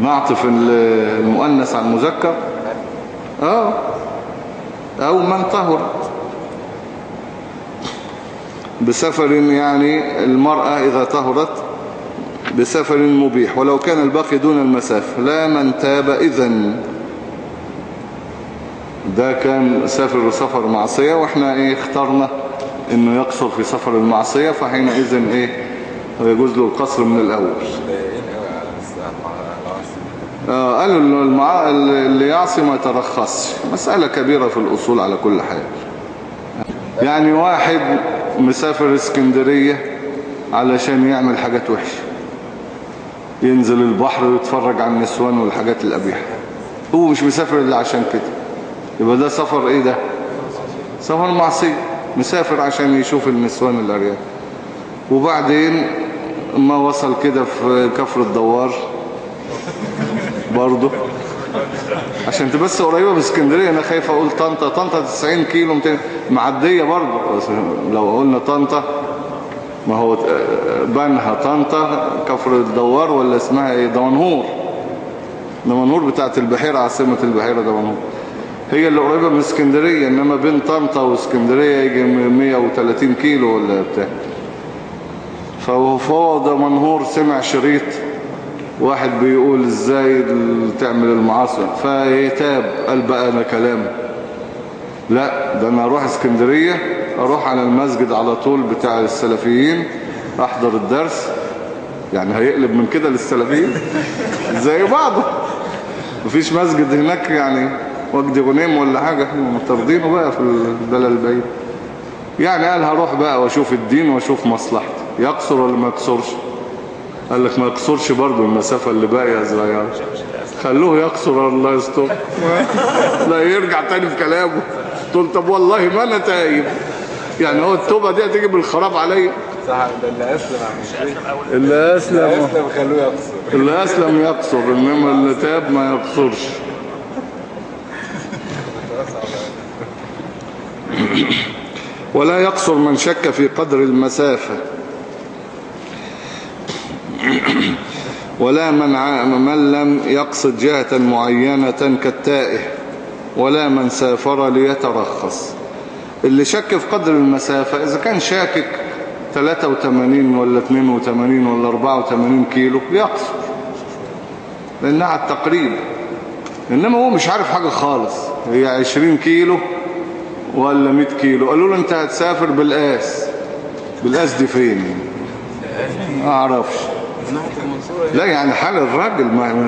نعطف المؤنث على المذكر. آه. أو من طهرت بسفر يعني المرأة إذا طهرت بسفر مبيح. ولو كان الباقي دون المسافة. لا من تاب إذن. ده كان سافر سفر معصية وإحنا إيه اخترنا انه يقصر في سفر المعصية فحينئذ إيه يجوز له القصر من الأول. آه قالوا إنه المع... اللي يعصي ما يترخصش. مسألة كبيرة في الأصول على كل حال. يعني واحد مسافر اسكندرية علشان يعمل حاجات وحشة. ينزل البحر ويتفرج على النسوان والحاجات القبيحة هو مش مسافر إلا عشان كده. يبقى ده سفر إيه ده؟ سفر معصية. مسافر عشان يشوف النسوان الأرياف. وبعدين ما وصل كده في كفر الدوار برضه. عشان تبس قريبة من اسكندرية أنا خايف أقول طنطا. طنطا 90 كيلو 200 معدية برضه. بس لو قلنا طنطا ما هو بنها طنطا كفر الدوار ولا اسمها إيه؟ دمنهور. دمنهور بتاعت البحيرة عاصمة البحيرة دمنهور. هي اللي قريبة من اسكندرية إنما بين طنطا واسكندرية يجي 130 كيلو ولا بتاع. فهو دمنهور سمع شريط واحد بيقول إزاي تعمل المعاصي فيتاب قال بقى أنا كلام. لا ده أنا أروح اسكندرية أروح على المسجد على طول بتاع السلفيين أحضر الدرس. يعني هيقلب من كده للسلفيين؟ زي بعضه. مفيش مسجد هناك يعني وجدي غنيم ولا حاجة مطردينه بقى في البلد البعيد. يعني قال هروح بقى واشوف الدين واشوف مصلحتي. يقصر ولا ما يقصرش؟ قال لك ما يقصرش برضو المسافة اللي باقية صغيرة خلوه يقصر الله يستر. لا يرجع تاني في كلامه. تقول طب والله ما أنا تايب. يعني هو التوبة دي هتيجي بالخراب عليا. صح ده اللي أسلم مش اللي أسلم. أسلم خلوه يقصر. اللي أسلم يقصر إنما اللي تاب ما يقصرش. ولا يقصر من شك في قدر المسافة. ولا من. من لم يقصد جهة معينة كالتائه. ولا من سافر ليترخص. اللي شك في قدر المسافة إذا كان شاكك 83 ولا 82 ولا 84 كيلو يقصر. لأنها على التقريب. إنما هو مش عارف حاجة خالص. هي 20 كيلو ولا 100 كيلو. قالوا له أنت هتسافر بالقاس بالقاس دي فين؟ ما المنصوره لا يعني حال الراجل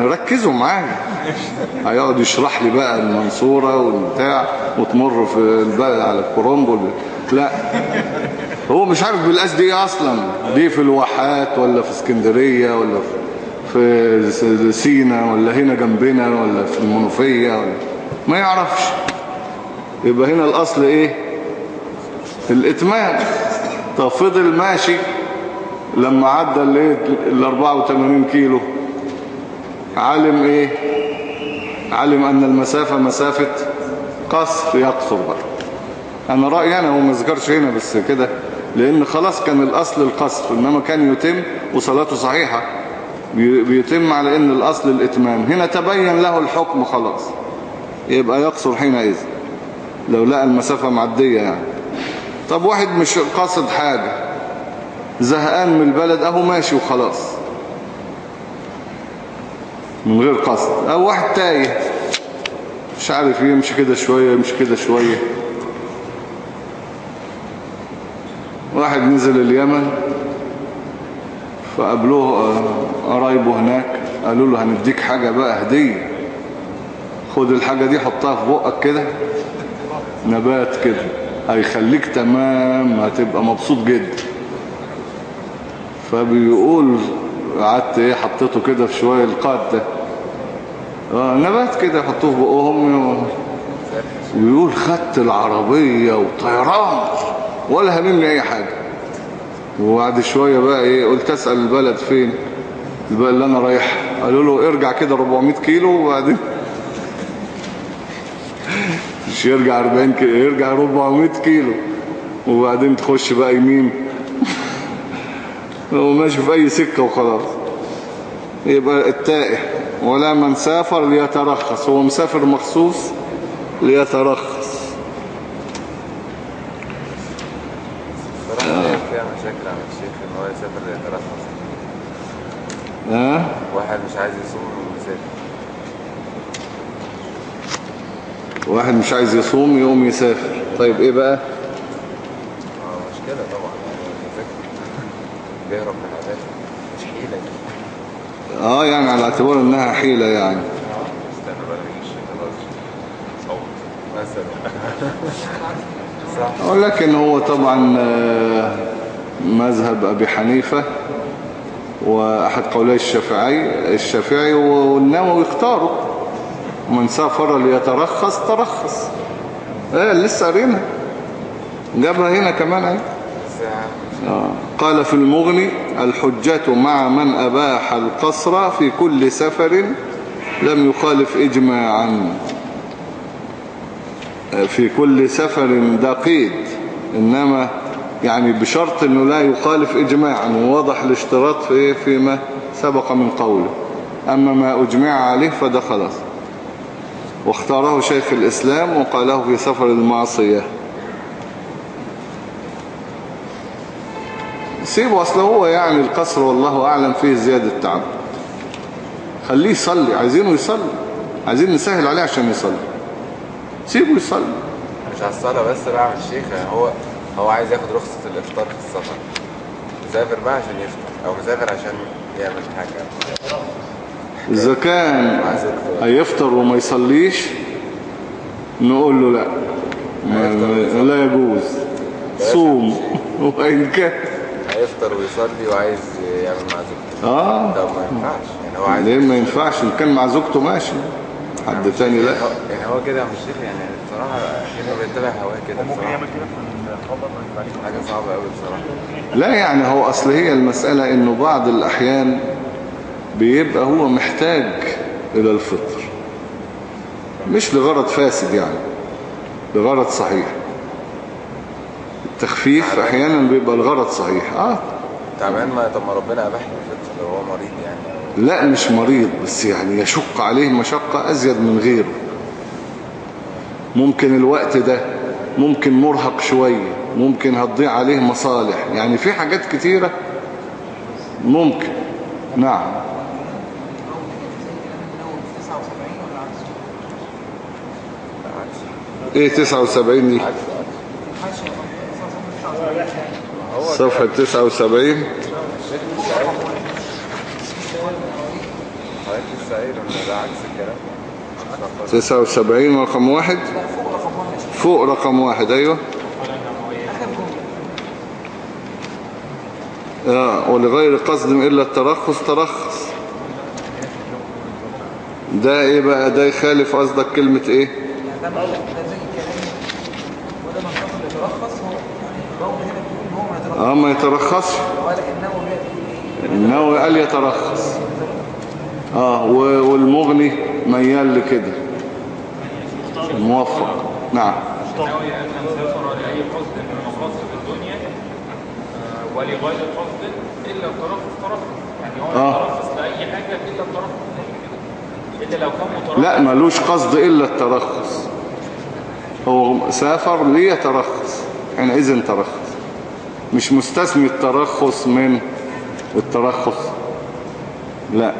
ركزوا معايا. هيقعد يشرح لي بقى المنصورة والبتاع وتمر في البلد على الكرومبو لا. هو مش عارف بالقاس دي أصلا. دي في الواحات ولا في اسكندرية ولا في سينا ولا هنا جنبنا ولا في المنوفية ولا ما يعرفش. يبقى هنا الأصل إيه؟ الإتمام. طب فضل ماشي لما عدى ال 84 كيلو. علم إيه؟ علم أن المسافة مسافة قصر يقصر بقى أنا رأيي أنا هو ما ذكرش هنا بس كده لأن خلاص كان الأصل القصر إنما كان يتم وصلاته صحيحة. بي- بيتم على إن الأصل الإتمام. هنا تبين له الحكم خلاص. يبقى يقصر حينئذ. لو لقى المسافة معدية يعني. طب واحد مش قاصد حاجة زهقان من البلد أهو ماشي وخلاص. من غير قصد. أو واحد تايه مش عارف يمشي كده شوية يمشي كده شوية. واحد نزل اليمن فقابلوه آه، قرايبه هناك قالوا له هنديك حاجة بقى هدية. خد الحاجة دي حطها في بقك كده. نبات كده هيخليك تمام هتبقى مبسوط جدا. فبيقول قعدت إيه حطيته كده في شوية القاد ده. آه نبات كده يحطوه في بقهم. ويقول خدت العربية وطيران ولا هممني أي حاجة. وبعد شوية بقى إيه قلت أسأل البلد فين؟ البلد اللي أنا رايح قالوا له ارجع كده 400 كيلو وبعدين مش يرجع 40 كيلو يرجع 400 كيلو. وبعدين تخش بقى يمين. هو ماشي في أي سكة وخلاص. يبقى التائه. ولا من سافر ليترخص. هو مسافر مخصوص ليترخص صراحة فيها مشاكل عن الشيخ ان هو يسافر يترخص ها واحد مش عايز يصوم ويسافر واحد مش عايز يصوم يقوم يسافر. طيب إيه بقى؟ مشكلة طبعا بيهرب من العبادة مش حيلة آه يعني على اعتبار إنها حيلة يعني. استنى بقى صوت مثلا. ولكن هو طبعا آه، مذهب أبي حنيفة وأحد قولي الشافعي الشافعي والنووي اختاروا. من سافر ليترخص ترخص. إيه لسه قرينا جابها هنا كمان آه. قال في المغني الحجة مع من أباح القصر في كل سفر لم يخالف إجماعا. آه، في كل سفر ده قيد إنما يعني بشرط أنه لا يخالف إجماعا. وواضح الاشتراط في؟ فيما سبق من قوله. أما ما أجمع عليه فده خلاص. واختاره شيخ الإسلام وقاله في سفر المعصية. سيبه أصل هو يعني القصر والله أعلم فيه زيادة تعب خليه يصلي عايزينه يصلي عايزين نسهل عليه عشان يصلي. سيبه يصلي. مش على الصلاة بس بقى من الشيخ يعني هو هو عايز ياخد رخصة الإفطار في السفر. مسافر بقى عشان يفطر أو مسافر عشان يعمل حاجة. إذا كان هيفطر وما يصليش نقول له لا. لا يجوز. صوم. وإن كان. هيفطر ويصلي وعايز يعمل مع زوجته. آه. طب ما ينفعش. يعني هو عايز ليه ما ينفعش؟ إن كان مع زوجته ماشي. حد تاني لا. يعني هو كده يا مش شيخ يعني بصراحة كده بيتبع هواه كده ممكن بصراحة. يعمل كده في الخبر ما ينفعش. حاجة صعبة قوي بصراحة. لا يعني هو أصل هي المسألة إنه بعض الأحيان بيبقى هو محتاج إلى الفطر. مش لغرض فاسد يعني لغرض صحيح. التخفيف أحيانا بيبقى الغرض صحيح. آه. تعبان ما طب ما ربنا أباح الفطر لو هو مريض يعني. لا مش مريض بس يعني يشق عليه مشقة أزيد من غيره. ممكن الوقت ده ممكن مرهق شوية ممكن هتضيع عليه مصالح. يعني في حاجات كتيرة ممكن. نعم. إيه 79 دي صفحة 79 حضرتك لسه قايل ان ده عكس الكلام 79 رقم واحد. فوق رقم واحد أيوه. آه ولغير قصد إلا الترخص ترخص. ده إيه بقى؟ ده يخالف قصدك كلمة إيه ده ده زي كلامي وده من قبل يترخص هو يعني الراوي هنا بيقول ان هو ما يترخص آه ما يترخصش. النووي النووي قال يترخص. آه والمغني ميال لكده. موفق. نعم. ناوي أن نسافر لأي قصد من المقاصد الدنيا ولغير قصد إلا الترخص ترخص يعني هو. يترخص لأي حاجة إلا الترخص إلا لو كان مترخص لا ملوش قصد إلا الترخص. هو سافر ليترخص. حينئذ ترخص. مش مستثني الترخص من الترخص. لا.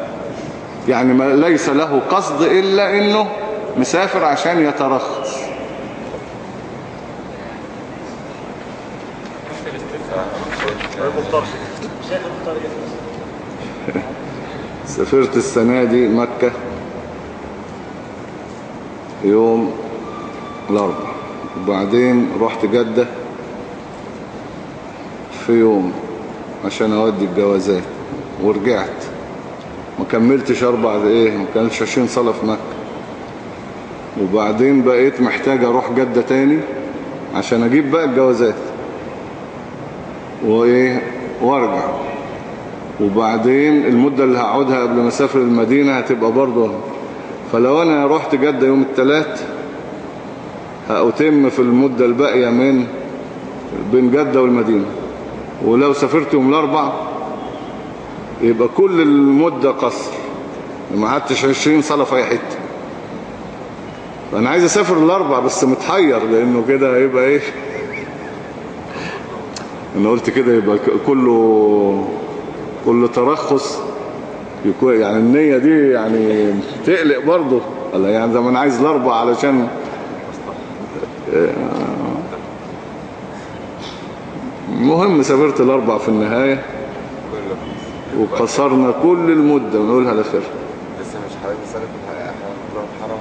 يعني ما ليس له قصد إلا إنه مسافر عشان يترخص. سافرت السنة دي مكة يوم الأربع وبعدين رحت جدة. في يوم عشان أودي الجوازات ورجعت. ما كملتش أربع إيه ما كانتش عشرين صلاة في مكة. وبعدين بقيت محتاج أروح جدة تاني عشان أجيب بقى الجوازات. وإيه وأرجع. وبعدين المدة اللي هقعدها قبل ما أسافر المدينة هتبقى برضه فلو أنا رحت جدة يوم الثلاث هأتم في المدة الباقية من بين جدة والمدينة. ولو سافرت يوم الأربع يبقى كل المدة قصر. ما قعدتش 20 صلاة في أي حتة. فانا عايز أسافر الأربع بس متحير لأنه كده هيبقى إيه؟ أنا قلت كده يبقى كله كل ترخص. يكون يعني النية دي يعني تقلق برضه. يعني ده ما أنا عايز الأربع علشان المهم سافرت الأربع في النهاية وقصرنا كل المدة ونقولها لاخرها لسه مش الحرام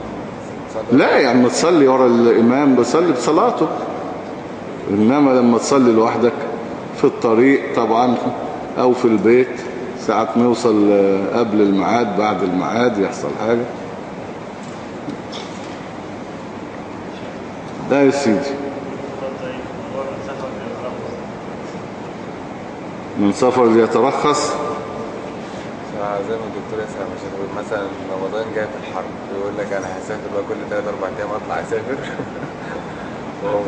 لا يعني ما تصلي ورا الإمام بصلي بصلاته. إنما لما تصلي لوحدك في الطريق طبعا أو في البيت ساعات نوصل آه، قبل الميعاد بعد الميعاد يحصل حاجة. ده يا سيدي. من سفر يترخص زي ما الدكتور ياسر مش هتقول مثلا رمضان جاي في الحرب يقول لك أنا هسافر بقى كل 3 4 أيام أطلع أسافر.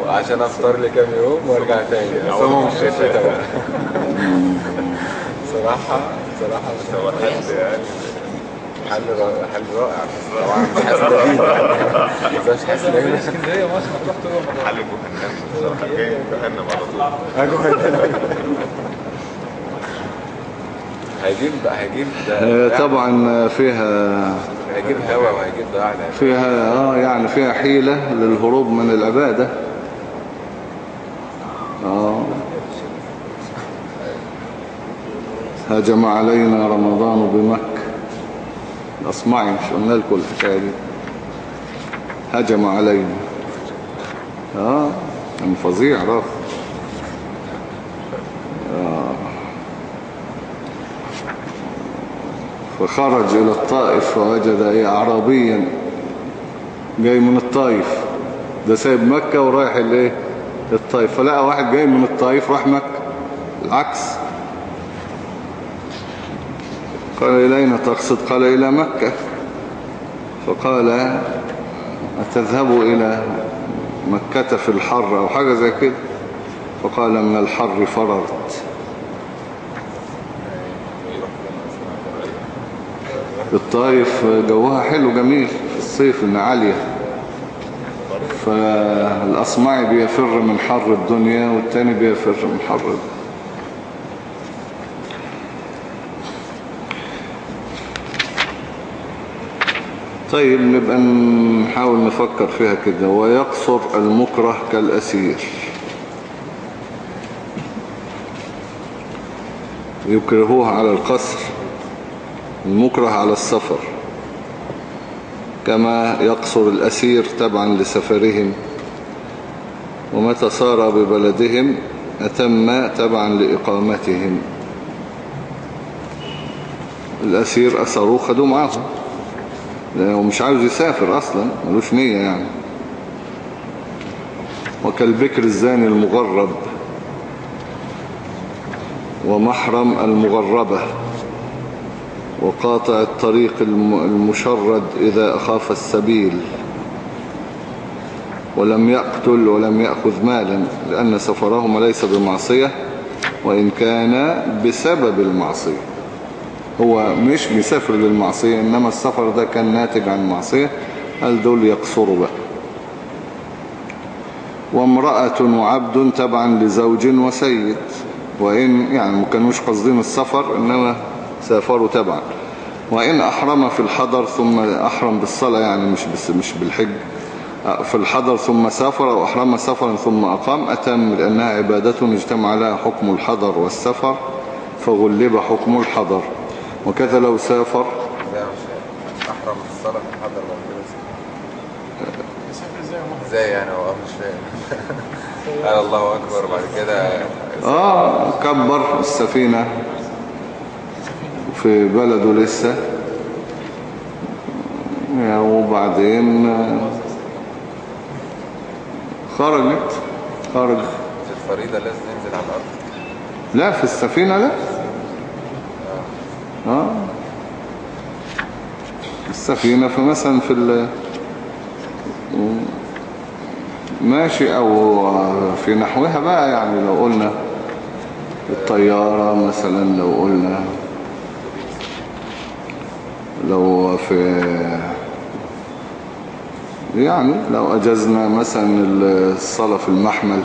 عشان أفطر لي كام يوم وأرجع تاني. اصوم في الشتاء بقى صراحة صراحة بس هو حل يعني. حل رائع حل رائع. طبعا مش حاسس بيه بس مش حاسس بيه إسكندرية مصر تروح تقول حل جهنم. جاي جهنم على طول. هيجيب هيجيب آه، ده طبعا فيها هيجيب هوا وهيجيب ضياع. فيها آه يعني فيها حيلة للهروب من العبادة. آه. هجم علينا رمضان بمكة. اصمعي مش قلنا لكم الحكاية دي. هجم علينا. آه. كان فظيع رف فخرج إلى الطائف فوجد إيه أعرابيا جاي من الطائف. ده سايب مكة ورايح الايه الطائف فلقى واحد جاي من الطائف راح مكة. العكس. قال إلينا تقصد؟ قال إلى مكة. فقال أتذهب إلى مكة في الحر أو حاجة زي كده؟ فقال من الحر فررت. الطائف جوها حلو جميل في الصيف إن عالية. فالأصمعي بيفر من حر الدنيا والتاني بيفر من حر الدنيا. طيب نبقى نحاول نفكر فيها كده. ويقصر المكره كالأسير. يكرهوه على القصر. المكره على السفر كما يقصر الأسير تبعا لسفرهم ومتى صار ببلدهم أتم تبعا لإقامتهم. الأسير أسروه خدوه معاهم لأنه مش عاوز يسافر أصلا ملوش نية يعني. وكالبكر الزاني المغرب ومحرم المغربة. وقاطع الطريق المشرد إذا أخاف السبيل. ولم يقتل ولم يأخذ مالا لأن سفرهما ليس بمعصية وإن كان بسبب المعصية. هو مش بيسافر للمعصية إنما السفر ده كان ناتج عن المعصية هل دول يقصروا بقى وامرأة وعبد تبعا لزوج وسيد. وإن يعني ما كانوش قصدين السفر إنما سافروا تبعا وإن أحرم في الحضر ثم أحرم بالصلاة يعني مش بس مش بالحج في الحضر ثم سافر أو أحرم سفرا ثم أقام أتم لأنها عبادة اجتمع لها حكم الحضر والسفر فغلب حكم الحضر. وكذا لو سافر. إزاي مش أحرم الصلاة في الحضر إزاي يعني؟ هو مش فاهم. قال الله أكبر بعد كده آه كبر السفينة. في بلده لسه. وبعدين خرجت. خرج. في الفريضة لازم ننزل على الأرض. لا في السفينة لا. آه. السفينة في مثلا في ال ماشي أو في نحوها بقى يعني لو قلنا الطيارة مثلا لو قلنا لو في يعني لو أجزنا مثلا الصلاة في المحمل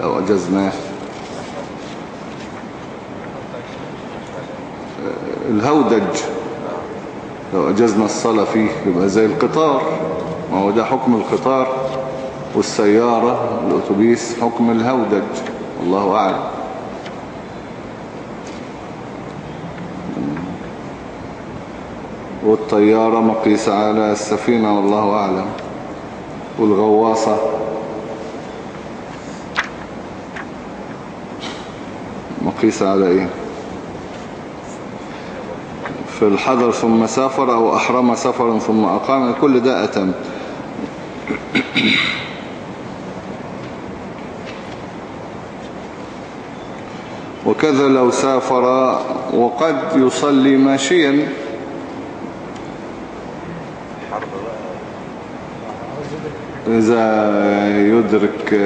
لو أجزناه الهودج لو أجزنا الصلاة فيه يبقى زي القطار ما هو ده حكم القطار والسيارة الأتوبيس حكم الهودج الله أعلم. والطيارة مقيسة على السفينة والله أعلم. والغواصة. مقيسة على إيه؟ في الحضر ثم سافر أو أحرم سفرا ثم أقام. كل ده أتم. وكذا لو سافر وقد يصلي ماشيا حرب بقى إذا يدرك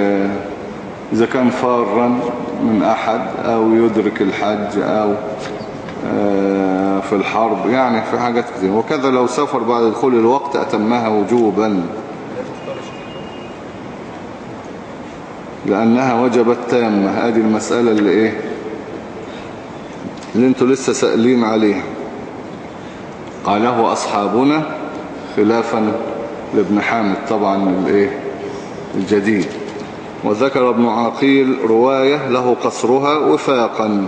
إذا كان فارا من أحد أو يدرك الحج أو في الحرب يعني في حاجات كتير وكذا لو سافر بعد دخول الوقت أتمها وجوبا. لأنها وجبت تامة. هذه المسألة اللي إيه؟ اللي أنتوا لسه سألين عليها. قاله أصحابنا خلافا لابن حامد طبعا الإيه؟ الجديد. وذكر ابن عقيل رواية له قصرها وفاقا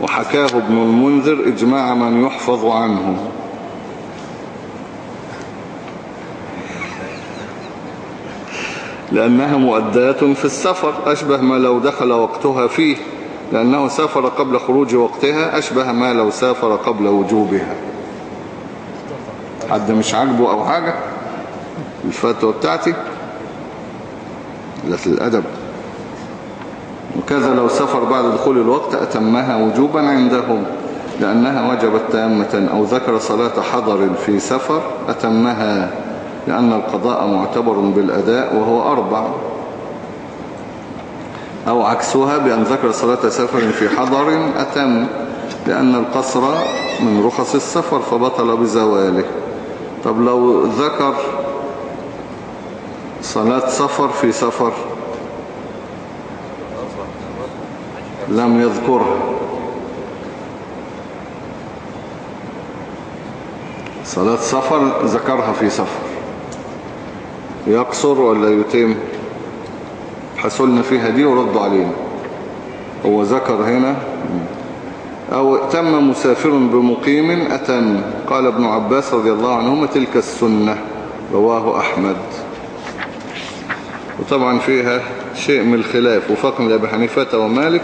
وحكاه ابن المنذر إجماع من يحفظ عنه. لأنها مؤدات في السفر أشبه ما لو دخل وقتها فيه لأنه سافر قبل خروج وقتها أشبه ما لو سافر قبل وجوبها. حد مش عاجبه أو حاجة؟ الفتوى بتاعتي قلت الأدب وكذا لو سفر بعد دخول الوقت أتمها وجوبا عندهم لأنها وجبت تامة أو ذكر صلاة حضر في سفر أتمها لأن القضاء معتبر بالأداء وهو أربع. أو عكسها بأن ذكر صلاة سفر في حضر أتم لأن القصر من رخص السفر فبطل بزواله. طب لو ذكر صلاة سفر في سفر. لم يذكرها صلاة سفر ذكرها في سفر. يقصر ولا يتم؟ حصلنا فيها دي وردوا علينا. هو ذكر هنا. أو تم مسافر بمقيم أتم. قال ابن عباس رضي الله عنهما تلك السنة. رواه أحمد. وطبعا فيها شيء من الخلاف وفقم لأبي حنيفة ومالك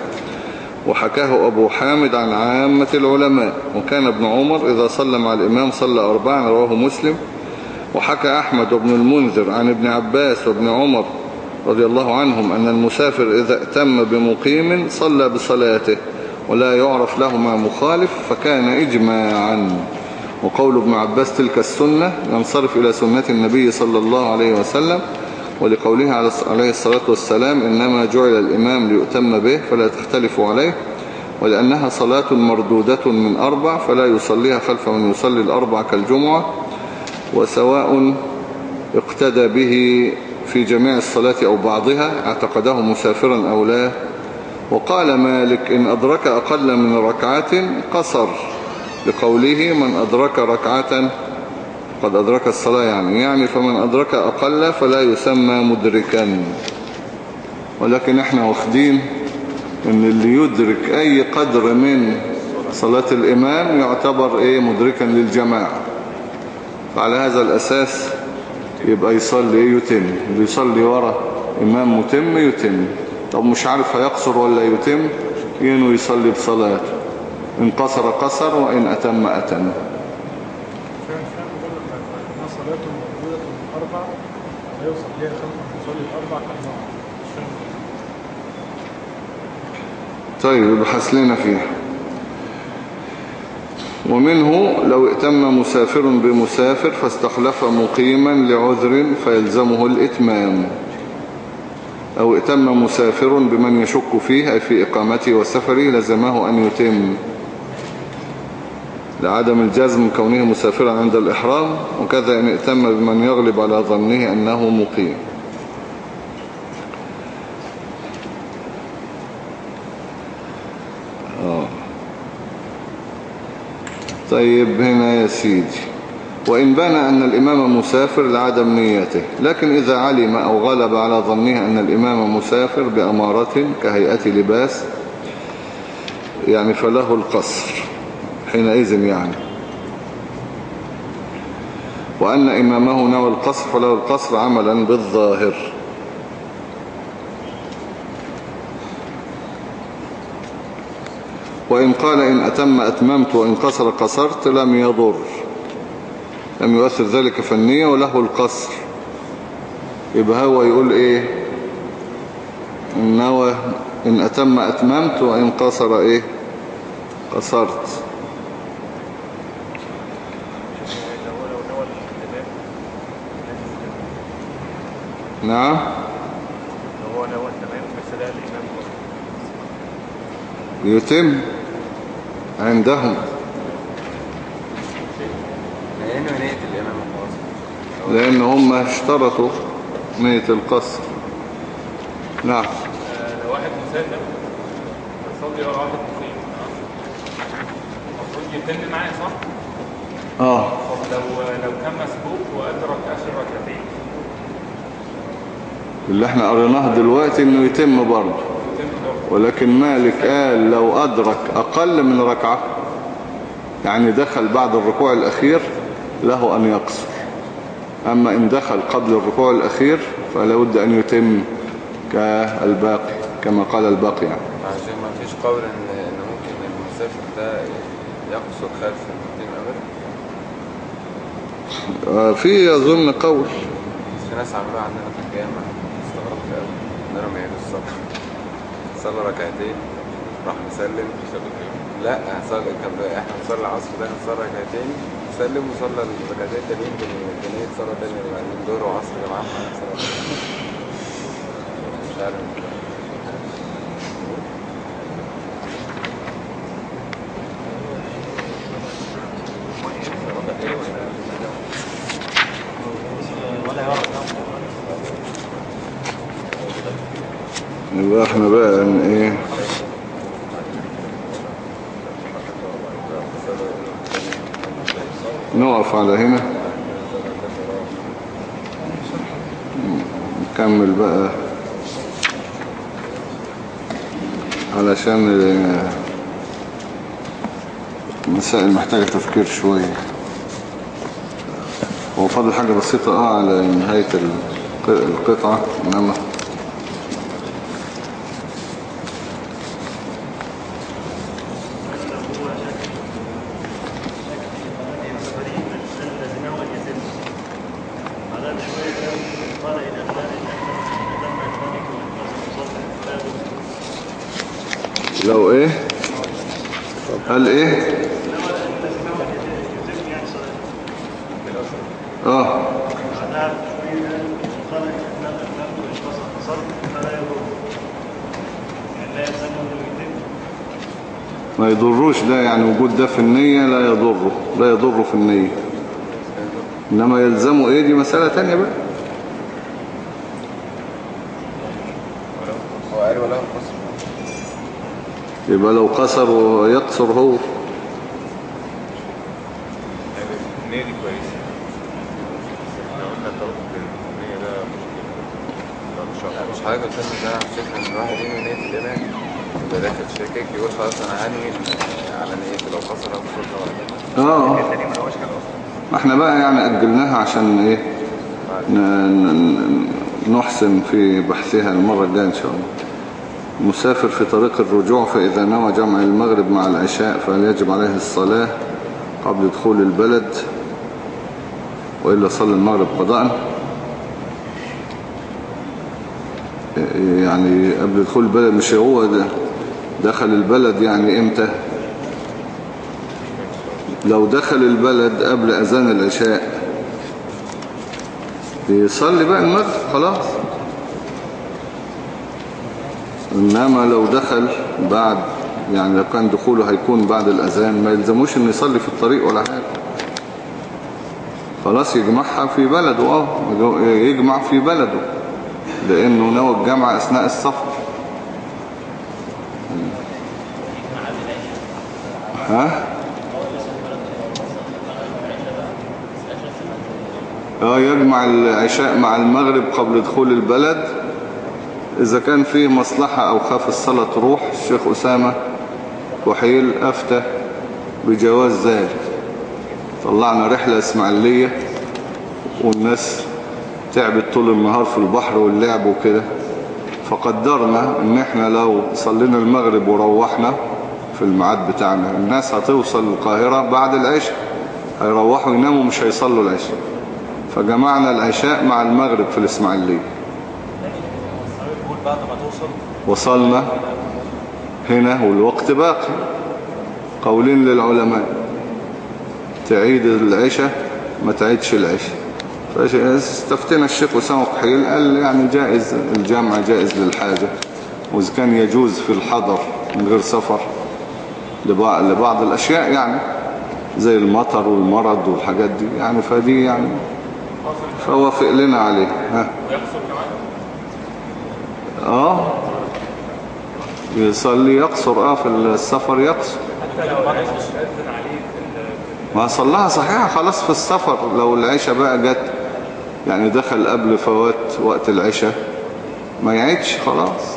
وحكاه أبو حامد عن عامة العلماء وكان ابن عمر إذا صلى مع الإمام صلى أربعا رواه مسلم وحكى أحمد بن المنذر عن ابن عباس وابن عمر رضي الله عنهم أن المسافر إذا اتم بمقيم صلى بصلاته ولا يعرف لهما مخالف فكان إجماعا. وقول ابن عباس تلك السنة ينصرف إلى سنة النبي صلى الله عليه وسلم ولقوله عليه الصلاة والسلام إنما جعل الإمام ليؤتم به فلا تختلفوا عليه ولأنها صلاة مردودة من أربع فلا يصليها خلف من يصلي الأربع كالجمعة وسواء اقتدى به في جميع الصلاة أو بعضها اعتقده مسافرا أو لا. وقال مالك إن أدرك أقل من ركعة قصر لقوله من أدرك ركعة قد أدرك الصلاة يعني. يعني فمن أدرك أقل فلا يسمى مدركا. ولكن إحنا واخدين إن اللي يدرك أي قدر من صلاة الإمام يعتبر إيه مدركا للجماعة. فعلى هذا الأساس يبقى يصلي إيه يتم. اللي يصلي ورا إمام متم يتم. طب مش عارف هيقصر ولا يتم؟ ينو يصلي بصلاته. إن قصر قصر وإن أتم أتم فعلا فعلا بقول لك انها صلاته موجوده من أربع لا يوصل ليها مش فاهم طيب ابحث لنا فيها. ومنه لو ائتم مسافر بمسافر فاستخلف مقيما لعذر فيلزمه الإتمام. أو ائتم مسافر بمن يشك فيه أي في إقامته وسفره لزمه أن يتم. لعدم الجزم كونه مسافرا عند الإحرام وكذا إن ائتم بمن يغلب على ظنه أنه مقيم. آه. طيب هنا يا سيدي. وإن بان أن الإمام مسافر لعدم نيته لكن إذا علم أو غلب على ظنه أن الإمام مسافر بأمارة كهيئة لباس يعني فله القصر. حينئذ يعني. وأن إمامه نوى القصر فله القصر عملا بالظاهر. وإن قال إن أتم أتممت وإن قصر قصرت لم يضر. لم يؤثر ذلك النية وله القصر. يبقى هو يقول إيه؟ إن إن أتم أتممت وإن قصر إيه؟ قصرت لو هو لو نوى الإمام نعم لو هو ده الإمام. يتم عندهم لأنه نية الإمام لأن هم اشترطوا نية القصر نعم لو واحد مسافر يصلي ورا واحد مقيم؟ المفروض يتم معاه صح؟ آه طب لو لو كان مسبوق وأدرك آخر ركعتين اللي إحنا قريناه دلوقتي إنه يتم برضه. ولكن مالك قال لو أدرك أقل من ركعة يعني دخل بعد الركوع الأخير له أن يقصر. أما إن دخل قبل الركوع الأخير فلا بد أن يتم كالباقي كما قال الباقي يعني. عشان ما فيش قول إن إن ممكن المسافر ده يقصر خلف المقيم أبدا؟ آه، في يظن قول. في ناس عملوها عندنا في الجامع. استغربت ما يعملوا الصبح صلى ركعتين. راح مسلم لا كان بقى- إحنا بنصلي العصر ده صلى ركعتين. سلم وصلى الركعتين التانيين بنية صلاة تانية. بعدين ظهر وعصر جماعة. معانا صلاة مش عارف ولا يعرف يبقى إحنا بقى ان إيه. نقف على هنا. نكمل بقى. علشان آه، مسائل محتاجة تفكير شوية. هو فاضل حاجة بسيطة آه على نهاية الق- القطعة إنما لو إيه قال إيه آه ما يضروش ده يعني وجود ده في النية لا يضره لا يضره في النية. إنما يلزمه إيه؟ دي مسألة تانية بقى. يبقى لو قصر ويقصر هو. مش حاجة لك ده على فكرة إن الواحد ينوي نية الإيمان يبقى داخل شاكك يقول خلاص أنا هنوي آه ما إحنا بقى يعني أجلناها عشان إيه نحسن في بحثها المرة الجاية إن شاء الله. مسافر في طريق الرجوع فإذا نوى جمع المغرب مع العشاء فهل يجب عليه الصلاة قبل دخول البلد وإلا صلي المغرب قضاء. يعني قبل دخول البلد مش هو ده دخل البلد يعني إمتى؟ لو دخل البلد قبل أذان العشاء. يصلي بقى المغرب خلاص. إنما لو دخل بعد يعني لو كان دخوله هيكون بعد الأذان ما يلزموش إنه يصلي في الطريق ولا حاجة. خلاص يجمعها في بلده آه يجمع في بلده لأنه نوى الجمع أثناء السفر. ها؟ آه يجمع العشاء مع المغرب قبل دخول البلد. إذا كان فيه مصلحة أو خاف الصلاة تروح الشيخ أسامة وحيل أفتى بجواز ذلك. طلعنا رحلة إسماعيلية والناس تعبت طول النهار في البحر واللعب وكده. فقدرنا إن إحنا لو صلينا المغرب وروحنا في الميعاد بتاعنا الناس هتوصل القاهرة بعد العشاء. هيروحوا يناموا مش هيصلوا العشاء. فجمعنا العشاء مع المغرب في الإسماعيلية. وصلنا هنا والوقت باقي. قولين للعلماء تعيد العشاء ما تعيدش العشاء. فاستفتنا الشيخ أسامة قحيل قال يعني جائز الجامع جائز للحاجة. وإذا كان يجوز في الحضر من غير سفر لبعض الأشياء يعني زي المطر والمرض والحاجات دي يعني فدي يعني فوافق لنا عليه. ها. آه. يصلي يقصر آه في السفر يقصر. ما صلاها صحيحة خلاص في السفر. لو العشاء بقى جت يعني دخل قبل فوات وقت العشاء ما يعيدش خلاص.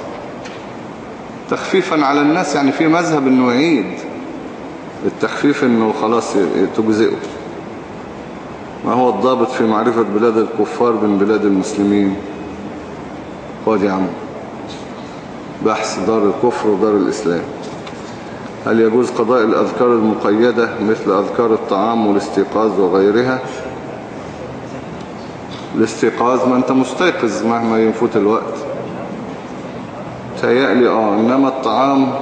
تخفيفا على الناس يعني في مذهب إنه يعيد. التخفيف إنه خلاص تجزئه. ما هو الضابط في معرفة بلاد الكفار من بلاد المسلمين؟ خد يا عم بحث دار الكفر ودار الإسلام. هل يجوز قضاء الأذكار المقيدة مثل أذكار الطعام والاستيقاظ وغيرها؟ الاستيقاظ ما أنت مستيقظ مهما ينفوت الوقت. تهيألي آه إنما الطعام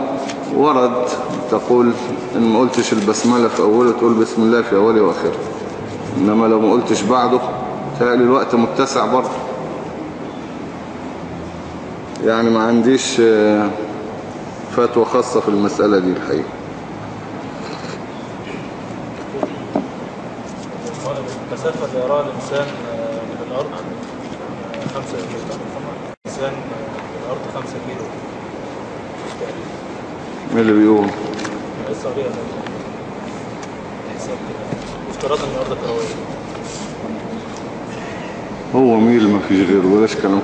ورد. تقول إن ما قلتش البسملة في أوله تقول بسم الله في أوله وآخره. إنما لو ما قلتش بعده تهيألي الوقت متسع برضه. يعني ما عنديش فتوى خاصة في المسألة دي الحقيقة. المسافة اللي يراها الإنسان من الأرض خمسة كيلو. الإنسان من الأرض 5 كيلو. مين اللي بيقول؟ كده الأرض كرويه هو ميل ما فيش غيره بلاش كلام.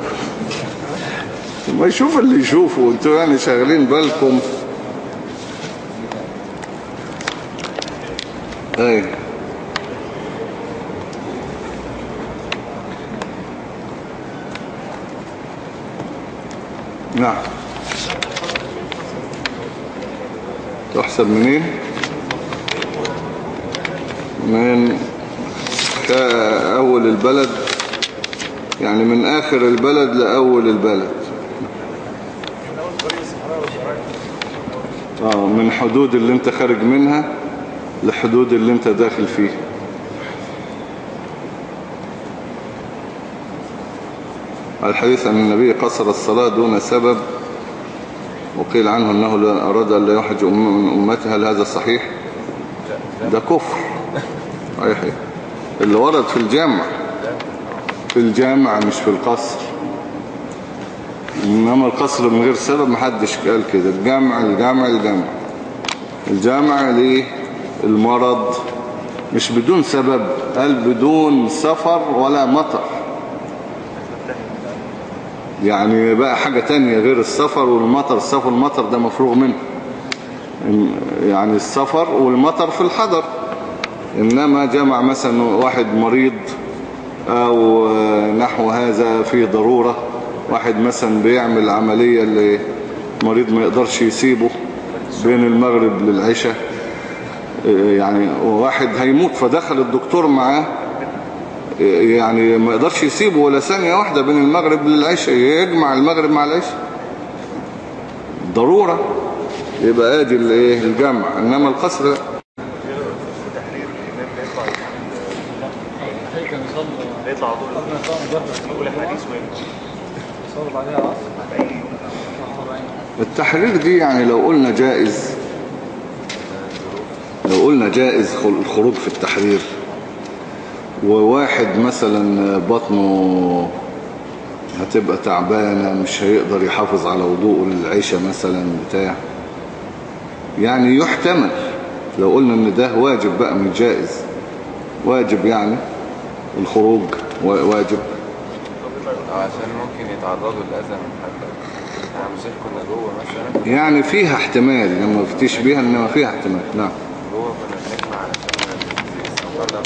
ما يشوف اللي يشوفه أنتوا يعني شاغلين بالكم. اي نعم. تحسب منين؟ من اول البلد يعني من آخر البلد لأول البلد. آه من حدود اللي انت خارج منها لحدود اللي انت داخل فيه الحديث عن النبي قصر الصلاة دون سبب وقيل عنه أنه أراد أن لا يحج من أمته هل هذا صحيح؟ ده كفر. صحيح. اللي ورد في الجامع. في الجامع مش في القصر. إنما القصر من غير سبب محدش قال كده. الجامع الجامع الجامع. الجامع ليه؟ المرض مش بدون سبب قال بدون سفر ولا مطر. يعني بقى حاجة تانية غير السفر والمطر. السفر والمطر ده مفروغ منه. يعني السفر والمطر في الحضر. إنما جمع مثلا واحد مريض أو نحو هذا في ضرورة واحد مثلا بيعمل عملية اللي مريض ما يقدرش يسيبه بين المغرب للعشاء يعني واحد هيموت فدخل الدكتور معاه يعني ما يقدرش يسيبه ولا ثانية واحدة بين المغرب للعشاء يجمع المغرب مع العشاء. ضرورة يبقى آدي الجمع. إنما القصر لا تحرير الإمام بيطلع كان يصلي بيطلع طول. التحرير دي يعني لو قلنا جائز لو قلنا جائز الخروج في التحرير وواحد مثلا بطنه هتبقى تعبانة مش هيقدر يحافظ على وضوءه للعيشة مثلا بتاع يعني يحتمل. لو قلنا إن ده واجب بقى من جائز واجب يعني الخروج. واجب. عشان ممكن يتعرضوا من حد. إحنا مش كنا جوه مثلا. يعني فيها احتمال لما فتيش بيها إنما فيها احتمال. نعم. جوه كنا بنجمع علشان نطلع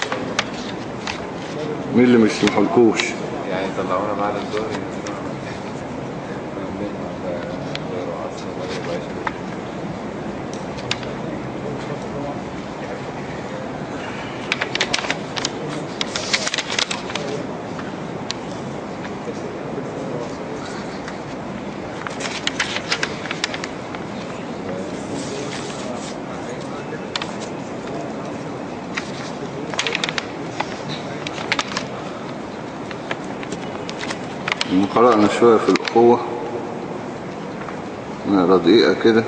مين اللي مش محلكوش يعني طلعونا بعد الظهر؟ قرأنا شوية في الأخوة نقرا دقيقة كده.